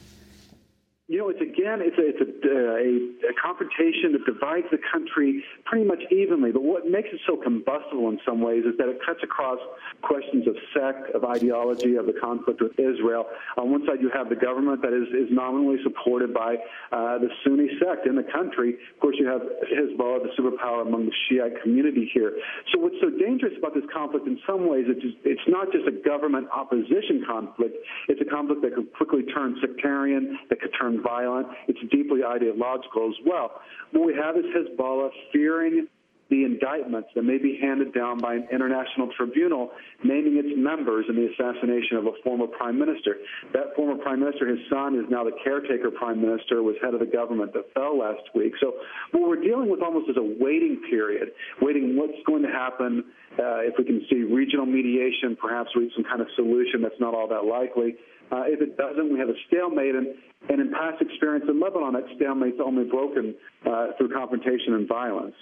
You know, it's again, it's a, it's a, a, a confrontation that divides the country pretty much evenly. But what makes it so combustible in some ways is that it cuts across questions of sect, of ideology, of the conflict with Israel. On one side, you have the government that is, is nominally supported by uh, the Sunni sect in the country. Of course, you have Hezbollah, the superpower among the Shiite community here. So what's so dangerous about this conflict in some ways, it's, it's not just a government opposition conflict. It's a conflict that could quickly turn sectarian, that could turn violent. It's deeply ideological as well. What we have is Hezbollah fearing the indictments that may be handed down by an international tribunal naming its members in the assassination of a former prime minister. That former prime minister, his son, is now the caretaker prime minister, was head of the government that fell last week. So what we're dealing with almost is a waiting period, waiting what's going to happen uh, if we can see regional mediation, perhaps reach some kind of solution that's not all that likely. Uh, if it doesn't, we have a stalemate. And, and in past experience in Lebanon, that stalemate's only broken uh, through confrontation and violence.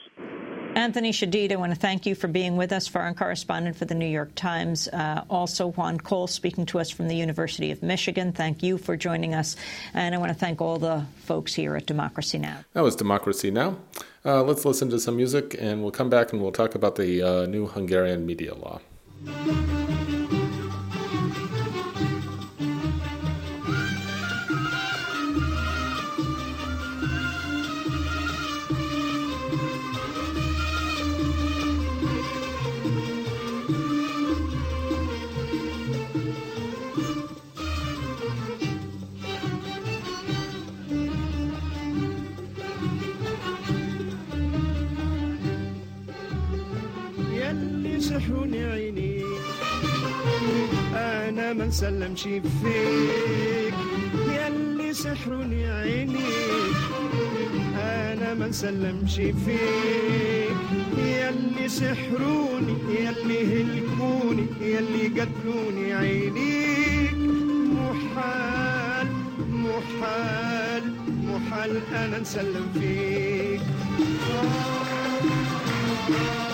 Anthony Shadid, I want to thank you for being with us, foreign correspondent for the New York Times. Uh, also, Juan Cole speaking to us from the University of Michigan. Thank you for joining us. And I want to thank all the folks here at Democracy Now! That was Democracy Now! Uh, let's listen to some music and we'll come back and we'll talk about the uh, new Hungarian media law. ما نسلمش فيك. يلي سحروني عيني أنا ما نسلمش فيك. يلي سحروني يلي هلكوني يلي قتلوني عينيك. محال محال محال أنا نسلم فيك. يا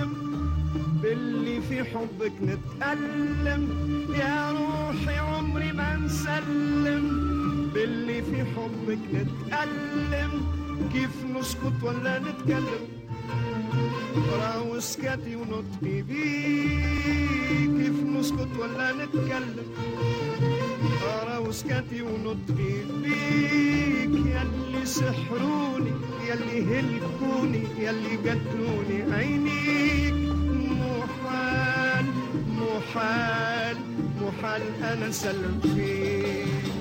نسلم باللي في حبك نتألم. يا روحي عمري ما نسلم باللي في حبك نتألم. كيف نسكت ولا نتكلم؟ راو سكتي ونطقي بيك. كيف نسكت ولا نتكلم؟ راو سكتي ونطقي بيك يلي سحروني يلي هلكوني يلي قتلوني عينيك. محال محال محال أنا نسلم فيك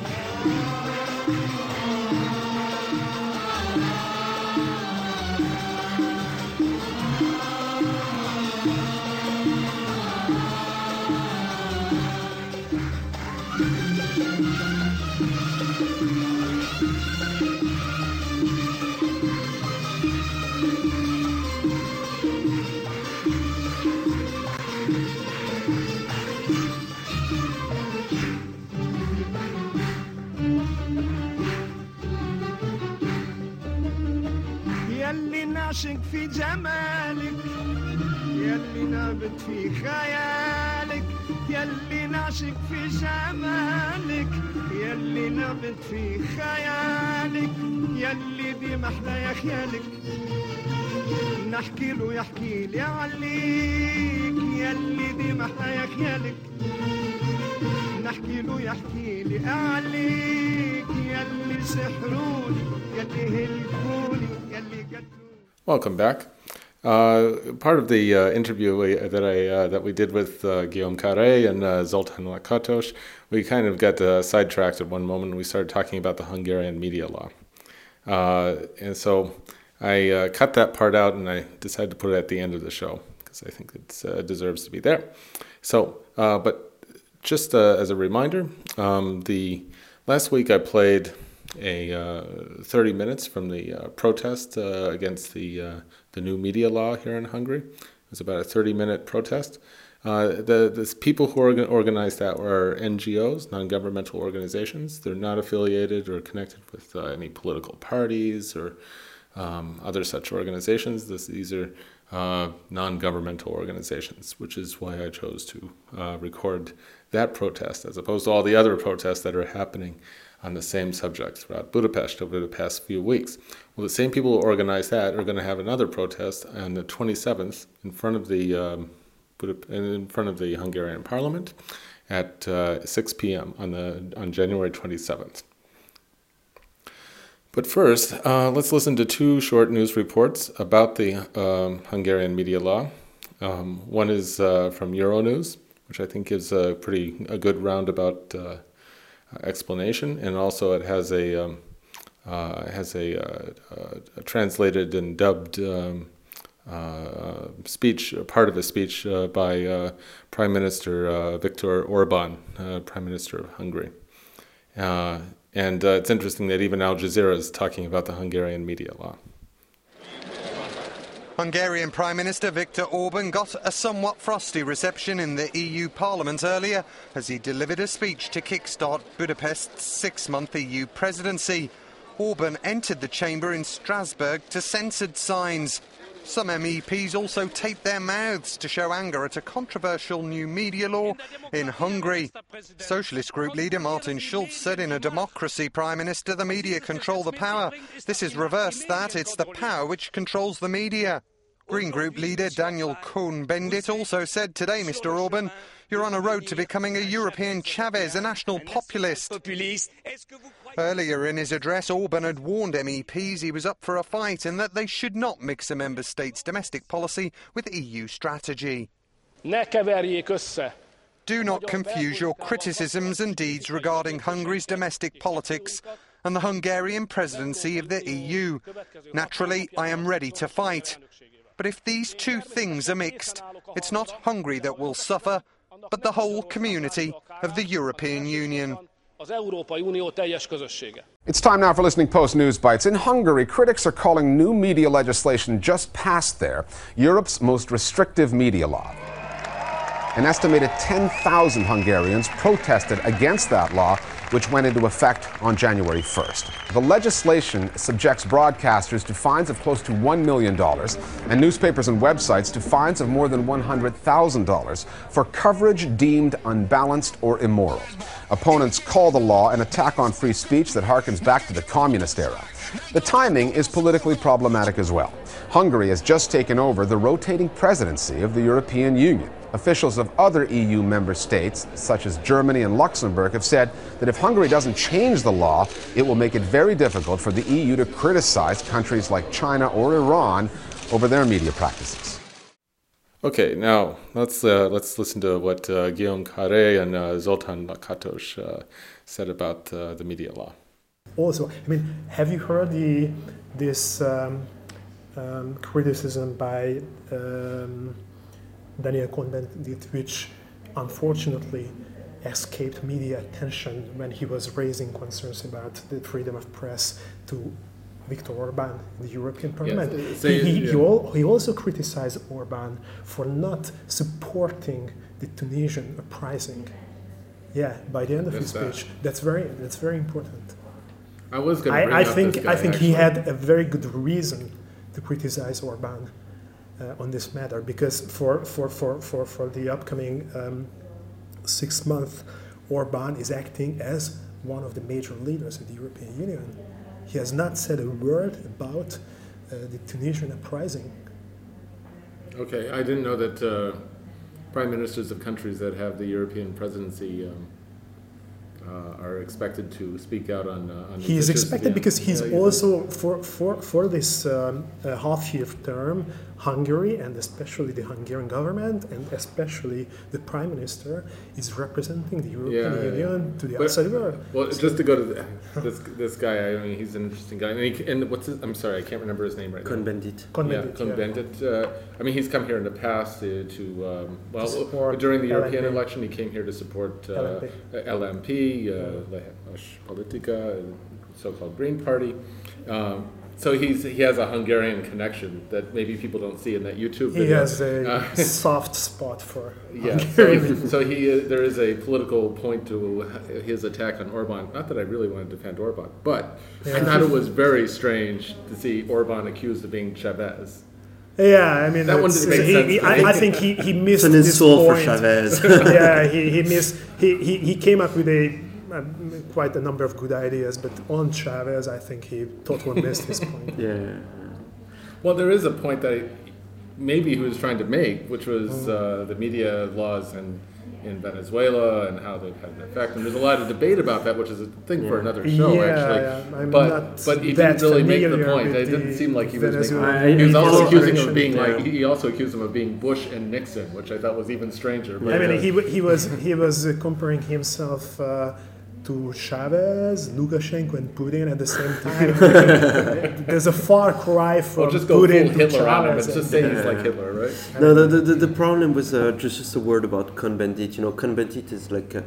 نعشق في جمالك. يلي نابت في خيالك. يلي نعشق في جمالك. يلي نابت في خيالك. يلي دي محلى يا خيالك. نحكي له يحكي لي عليك. يلي دي محلى يا خيالك. نحكي له يحكي لي عليك. يلي سحروني يلي هلكوني. Welcome back. Uh, part of the uh, interview we, that I uh, that we did with uh, Guillaume Carre and uh, Zoltan Lakatos, we kind of got uh, sidetracked at one moment. We started talking about the Hungarian media law, and so I cut that part out and I decided to put it at the end of the show because I think it deserves to be there. So, but just as a reminder, um, the last week I played a uh, 30 minutes from the uh, protest uh, against the uh, the new media law here in Hungary. It was about a 30 minute protest. Uh, the the people who organ- organized that were NGOs, non-governmental organizations. They're not affiliated or connected with uh, any political parties or um, other such organizations. This, these are uh, non-governmental organizations, which is why I chose to record that protest as opposed to all the other protests that are happening on the same subject throughout Budapest over the past few weeks. Well, the same people who organized that are going to have another protest on the 27th in front of the um, in front of the Hungarian Parliament at uh, 6 p.m. on the on January 27th. But first, uh, let's listen to two short news reports about the um, Hungarian media law. Um, one is uh, from Euronews, which I think gives a pretty a good roundabout uh, explanation, and also it has a um, uh, has a, uh, uh, translated and dubbed um, uh, speech, part of a speech uh, by Prime Minister Viktor Orban, Prime Minister of Hungary. And it's interesting that even Al Jazeera is talking about the Hungarian media law. Hungarian Prime Minister Viktor Orban got a somewhat frosty reception in the EU Parliament earlier as he delivered a speech to kickstart Budapest's six month EU presidency. Orban entered the chamber in Strasbourg to censored signs. Some MEPs also taped their mouths to show anger at a controversial new media law in Hungary. Socialist group leader Martin Schulz said in a democracy, Prime Minister, the media control the power. This is reverse that, it's the power which controls the media. Green Group leader Daniel Cohn-Bendit also said today, Mr Orban, you're on a road to becoming a European Chavez, a national populist. Earlier in his address, Orban had warned MEPs he was up for a fight and that they should not mix a member state's domestic policy with EU strategy. Do not confuse your criticisms and deeds regarding Hungary's domestic politics and the Hungarian presidency of the EU. Naturally, I am ready to fight. But if these two things are mixed, it's not Hungary that will suffer, but the whole community of the European Union. Az Európai Unió teljes közössége. It's time now for listening post news bites. In Hungary, critics are calling new media legislation just passed there Europe's most restrictive media law. An estimated 10,000 Hungarians protested against that law, which went into effect on January 1st. The legislation subjects broadcasters to fines of close to $1 million and newspapers and websites to fines of more than $100,000 for coverage deemed unbalanced or immoral. Opponents call the law an attack on free speech that harkens back to the communist era. The timing is politically problematic as well. Hungary has just taken over the rotating presidency of the European Union. Officials of other EU member states, such as Germany and Luxembourg, have said that if Hungary doesn't change the law, it will make it very difficult for the EU to criticize countries like China or Iran over their media practices. Okay, now let's uh, let's listen to what uh, Guillaume Carré and uh, Zoltan Lakatos uh, said about uh, the media law. Also, I mean, have you heard the this um, um, criticism by um, Daniel Cohn-Bendit, which unfortunately escaped media attention when he was raising concerns about the freedom of press to Viktor Orban in the European Parliament. say- he, he, he, yeah. al- he also criticized Orban for not supporting the Tunisian uprising. Yeah, by the end of his That's bad. speech, that's very that's very important. I was going to bring I, I up think this guy, I think he had a very good reason to criticize Orban on this matter because for for for for, for the upcoming um, six months, Orban is acting as one of the major leaders of the European Union. He has not said a word about uh, the Tunisian uprising. Okay, I didn't know that uh, prime ministers of countries that have the European presidency um, uh, are expected to speak out on. Uh, on He is expected because he's also for for for this um, uh, half year term. Hungary and especially the Hungarian government and especially the prime minister is representing the European Yeah, yeah, Union to the But- outside world. Well, just to go to the, this this guy, I mean, he's an interesting guy. And, he, and what's his, I'm sorry, I can't remember his name right now. Cohn-Bendit. Cohn-Bendit, Yeah, Cohn-Bendit. Uh, I mean, he's come here in the past to, to um, well, To during the European LMP. election, he came here to support uh, LMP. LMP, uh, La Politica, so-called Green Party. Um, so he's he has a Hungarian connection that maybe people don't see in that YouTube He video. has a Uh, soft spot for yeah, so, Hungarian. so he uh, there is a political point to his attack on Orban. Not that I really want to defend Orban, but I thought it was very strange to see Orban accused of being Chavez. Yeah, I mean, That one it's- didn't make he, sense he- to I, me. I think he, he missed an this insult for. Chavez. yeah, he, he missed. He, he, he came up with a um, quite a number of good ideas, but on Chavez, I think he totally missed his point. Yeah. Well, there is a point that maybe he was trying to make, which was Mm. uh, the media laws in, in Venezuela and how they've had an effect. And there's a lot of debate about that, which is a thing for another show, Yeah, actually. yeah, I'm but but he didn't really make the point. It didn't seem like he was making. Venezuelan He was also I- I- accusing him of being Yeah. like. He also accused him of being Bush and Nixon, which I thought was even stranger. But, I mean, uh, he, he was he was uh, comparing himself uh, to Chavez, Lukashenko, and Putin at the same time. There's a far cry from well, just go Putin full to Hitler on him just say he's like Hitler, right? No, the, the, the, the problem was uh, just, just a word about Cohn-Bendit. You know, Cohn-Bendit is like uh,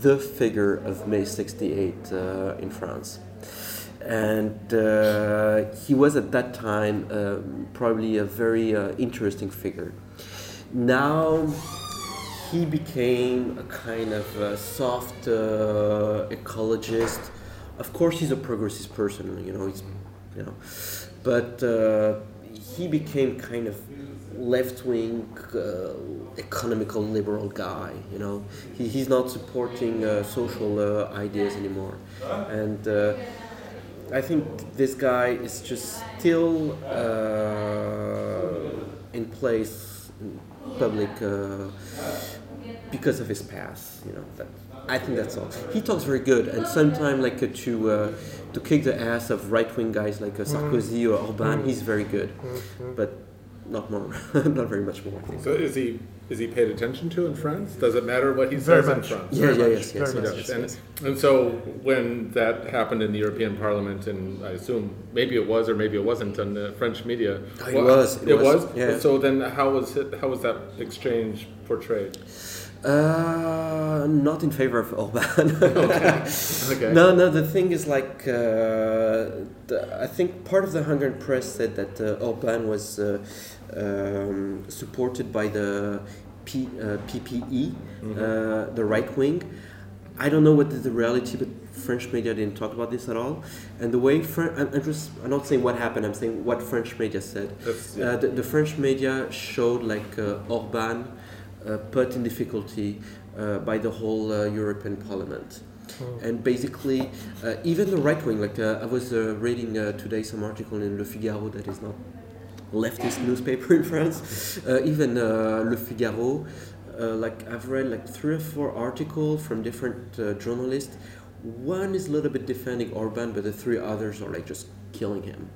the figure of May 68 uh, in France. And uh, he was at that time um, probably a very uh, interesting figure. Now he became a kind of uh, soft uh, ecologist. Of course, he's a progressive person, you know, he's, you know, but uh, he became kind of left-wing uh, economical liberal guy you know. He, he's not supporting uh, social uh, ideas anymore. And uh, i think this guy is just still in place public uh, because of his past you know that I think that's all. He talks very good, and sometimes like uh, to uh, to kick the ass of right wing guys like uh, Sarkozy or Orban, Mm. he's very good, but not more, not very much more. So is he is he paid attention to in France? Does it matter what he Very says in. France? Yeah, Very yeah, much, yes, yes, very yes, much. yes, and, yes. and so when that happened in the European Parliament, and I assume maybe it was or maybe it wasn't on the French media. It was, it It, was, was. yeah. So then, how was it? How was that exchange portrayed? Uh, not in favor of Orban. Okay. Okay. No, no. The thing is, like, uh, the, I think part of the Hungarian press said that uh, Orban was uh, um, supported by the P, uh, PPE, uh, the right wing. I don't know what is the reality, but French media didn't talk about this at all. And the way French, I'm, I'm just, I'm not saying what happened. I'm saying what French media said. Yeah. Uh, the, the French media showed like uh, Orban put in difficulty uh, by the whole uh, European Parliament. And basically, uh, even the right wing, like uh, I was uh, reading uh, today some article in Le Figaro that is not leftist newspaper in France. Uh, even uh, Le Figaro, uh, like I've read like three or four articles from different uh, journalists. One is a little bit defending Orban, but the three others are like just killing him.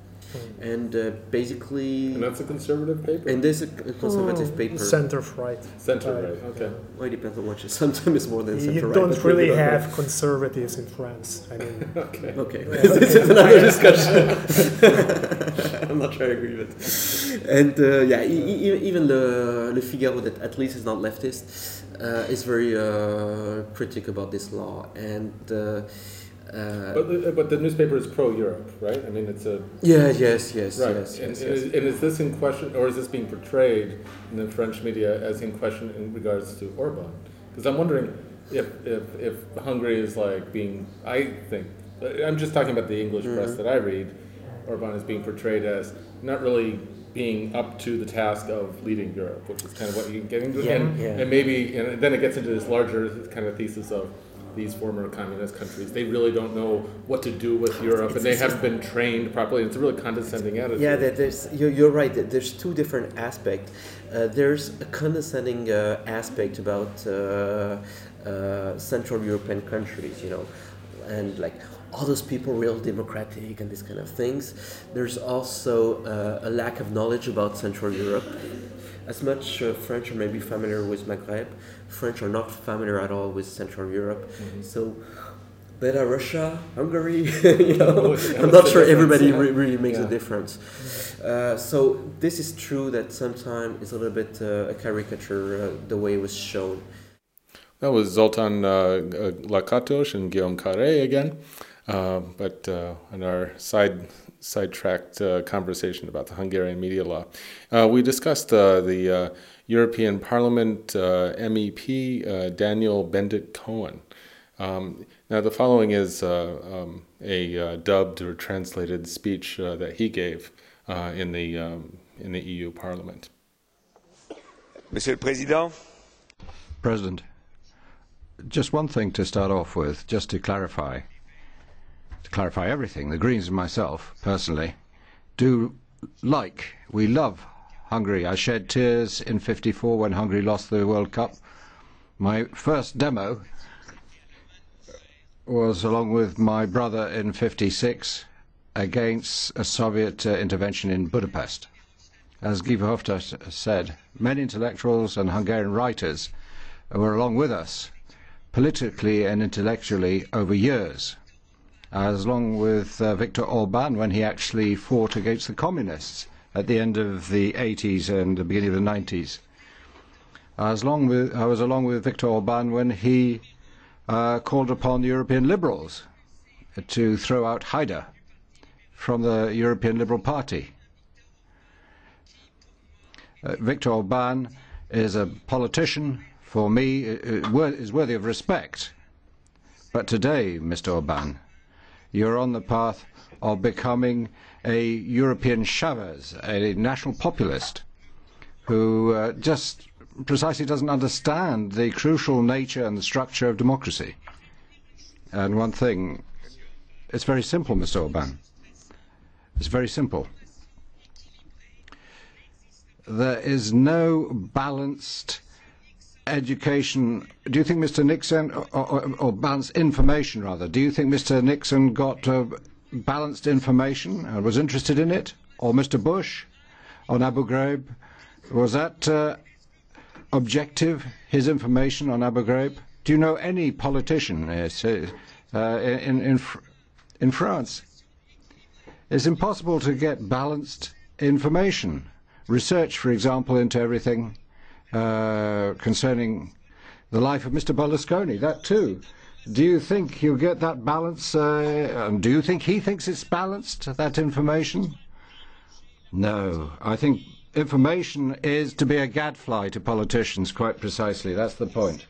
And uh, basically, And that's a conservative paper. and there's a c- a conservative Mm, paper. Center right. Center Right. right. Okay. Well, it depends on what you. Sometimes it's more than You center right. don't really maybe not. have conservatives in France. I mean, Okay. Okay, Yeah. this is another discussion. I'm not sure I agree with. And uh, yeah, e- e- even Le, Le Figaro, that at least is not leftist, uh, is very uh, critic about this law. And uh, But the, but the newspaper is pro-Europe, right? I mean, it's a yeah, yes, yes, right. yes, and, yes, and yes. is, and is this in question, or is this being portrayed in the French media as in question in regards to Orban? Because I'm wondering if, if if Hungary is like being, I think, I'm just talking about the English press Mhm. that I read. Orban is being portrayed as not really being up to the task of leading Europe, which is kind of what you're getting to. Yeah, and, yeah. and maybe, and then it gets into this larger kind of thesis of these former communist countries. They really don't know what to do with Europe, and they haven't been trained properly. It's a really condescending attitude. Yeah, there's, you're, you're right. There's two different aspects. Uh, there's a condescending uh, aspect about uh, uh, Central European countries. You know, and like all those people real democratic and these kind of things. There's also uh, a lack of knowledge about Central Europe. As much uh, French are maybe familiar with Maghreb, French are not familiar at all with Central Europe. So Belarus, Hungary, you know, What's- I'm not sure everybody difference? re- really makes Yeah. a difference. Uh, so this is true that sometimes it's a little bit uh, a caricature uh, the way it was shown. That was Zoltan uh, uh, Lakatos and Guillaume Carré again, uh, but uh, in our side sidetracked uh, conversation about the Hungarian media law, uh, we discussed uh, the uh, European Parliament uh, MEP uh, Daniel Bendit Cohen. Um, now, the following is uh, um, a uh, dubbed or translated speech uh, that he gave uh, in the um, in the EU Parliament. Monsieur le Président, President, just one thing to start off with, just to clarify, to clarify everything. The Greens and myself, personally, do like, we love Hungary. I shed tears in 54 when Hungary lost the World Cup. My first demo was along with my brother in 56 against a Soviet uh, intervention in Budapest. As Guy Verhofstadt said, many intellectuals and Hungarian writers were along with us politically and intellectually over years, as long with uh, Viktor Orban when he actually fought against the communists at the end of the 80s and the beginning of the 90s. As long with, I was along with Viktor Orban when he uh, called upon the European liberals to throw out Haider from the European Liberal Party. Uh, Viktor Orban is a politician, for me, uh, is worthy of respect. But today, Mr. Orban, you're on the path of becoming a European Chavez, a national populist, who uh, just precisely doesn't understand the crucial nature and the structure of democracy. And one thing, it's very simple, Mr. Orban. It's very simple. There is no balanced education. Do you think Mr. Nixon, or, or, or balanced information rather, do you think Mr. Nixon got uh, balanced information and was interested in it? Or Mr. Bush on Abu Ghraib? Was that uh, objective, his information on Abu Ghraib? Do you know any politician uh, uh, in, in, in France? It's impossible to get balanced information. Research, for example, into everything uh, concerning the life of Mr. Berlusconi, that too. Do you think you get that balance? Uh, and do you think he thinks it's balanced, that information? No. I think information is to be a gadfly to politicians, quite precisely. That's the point.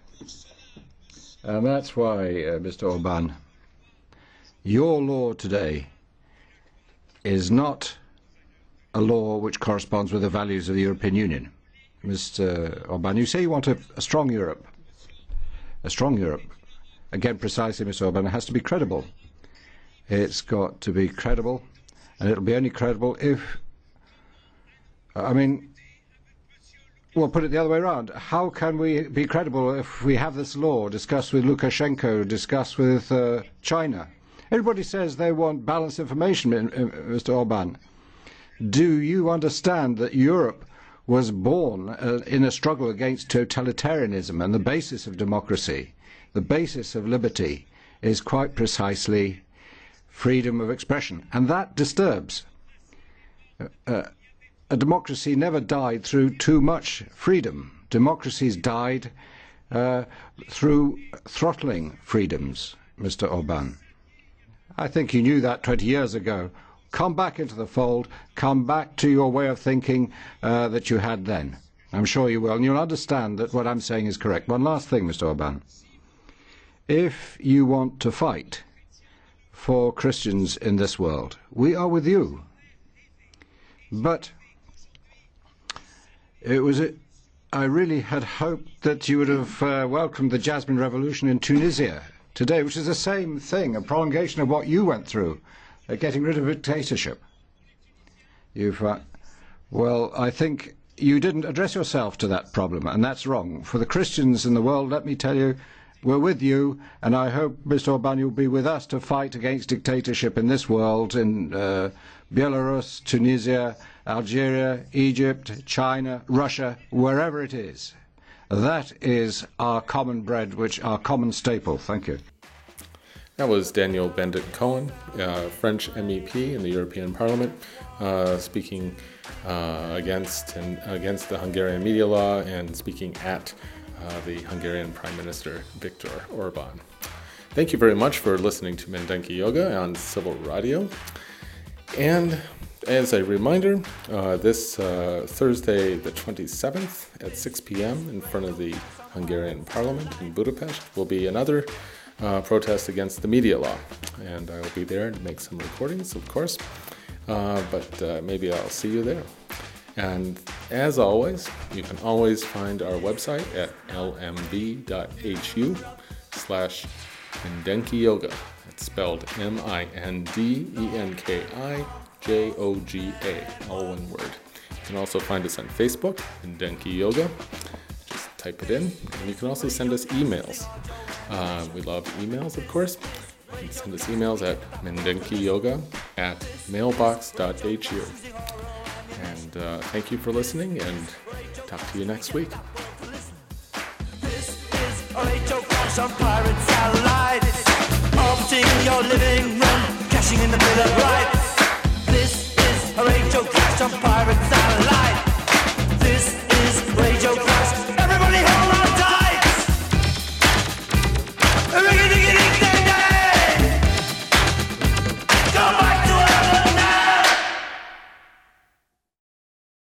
And that's why, uh, Mr. Orban, your law today is not a law which corresponds with the values of the European Union. Mr. Orban, you say you want a, a strong Europe. A strong Europe. Again, precisely, Mr. Orban, it has to be credible. It's got to be credible, and it'll be only credible if. I mean, well, put it the other way around. How can we be credible if we have this law discussed with Lukashenko, discussed with uh, China? Everybody says they want balanced information, uh, Mr. Orban. Do you understand that Europe was born uh, in a struggle against totalitarianism and the basis of democracy, the basis of liberty, is quite precisely freedom of expression. And that disturbs. Uh, uh, a democracy never died through too much freedom. Democracies died uh, through throttling freedoms, Mr. Orban. I think you knew that 20 years ago. Come back into the fold. Come back to your way of thinking uh, that you had then. I'm sure you will, and you'll understand that what I'm saying is correct. One last thing, Mr. Orban. If you want to fight for Christians in this world, we are with you. But it was. A, I really had hoped that you would have uh, welcomed the Jasmine Revolution in Tunisia today, which is the same thing, a prolongation of what you went through, uh, getting rid of dictatorship. You've, uh, well, I think you didn't address yourself to that problem, and that's wrong. For the Christians in the world, let me tell you, we're with you, and I hope, Mr. Orban, you'll be with us to fight against dictatorship in this world, in uh, Belarus, Tunisia, Algeria, Egypt, China, Russia, wherever it is. That is our common bread, which our common staple. Thank you. That was Daniel Bendit Cohen, uh, French MEP in the European Parliament, uh, speaking uh, against and against the Hungarian media law and speaking at uh, the Hungarian Prime Minister Viktor Orban. Thank you very much for listening to Mindenki Joga on Civil Radio. And as a reminder, uh, this uh, Thursday, the 27th at 6 p.m., in front of the Hungarian Parliament in Budapest, will be another uh, protest against the media law. And I will be there to make some recordings, of course, uh, but uh, maybe I'll see you there. And as always, you can always find our website at lmv.hu slash Mindenki Joga. It's spelled M I N D E N K I J O G A, all one word. You can also find us on Facebook, Mindenki Joga. Just type it in. And you can also send us emails. Uh, we love emails, of course. You can send us emails at mindenkijoga at mailbox.hu. And uh, thank you for listening, and talk to you next week. Rachel on pirate. Opting your living room, cashing in the of This is Rachel on pirate. This is Rachel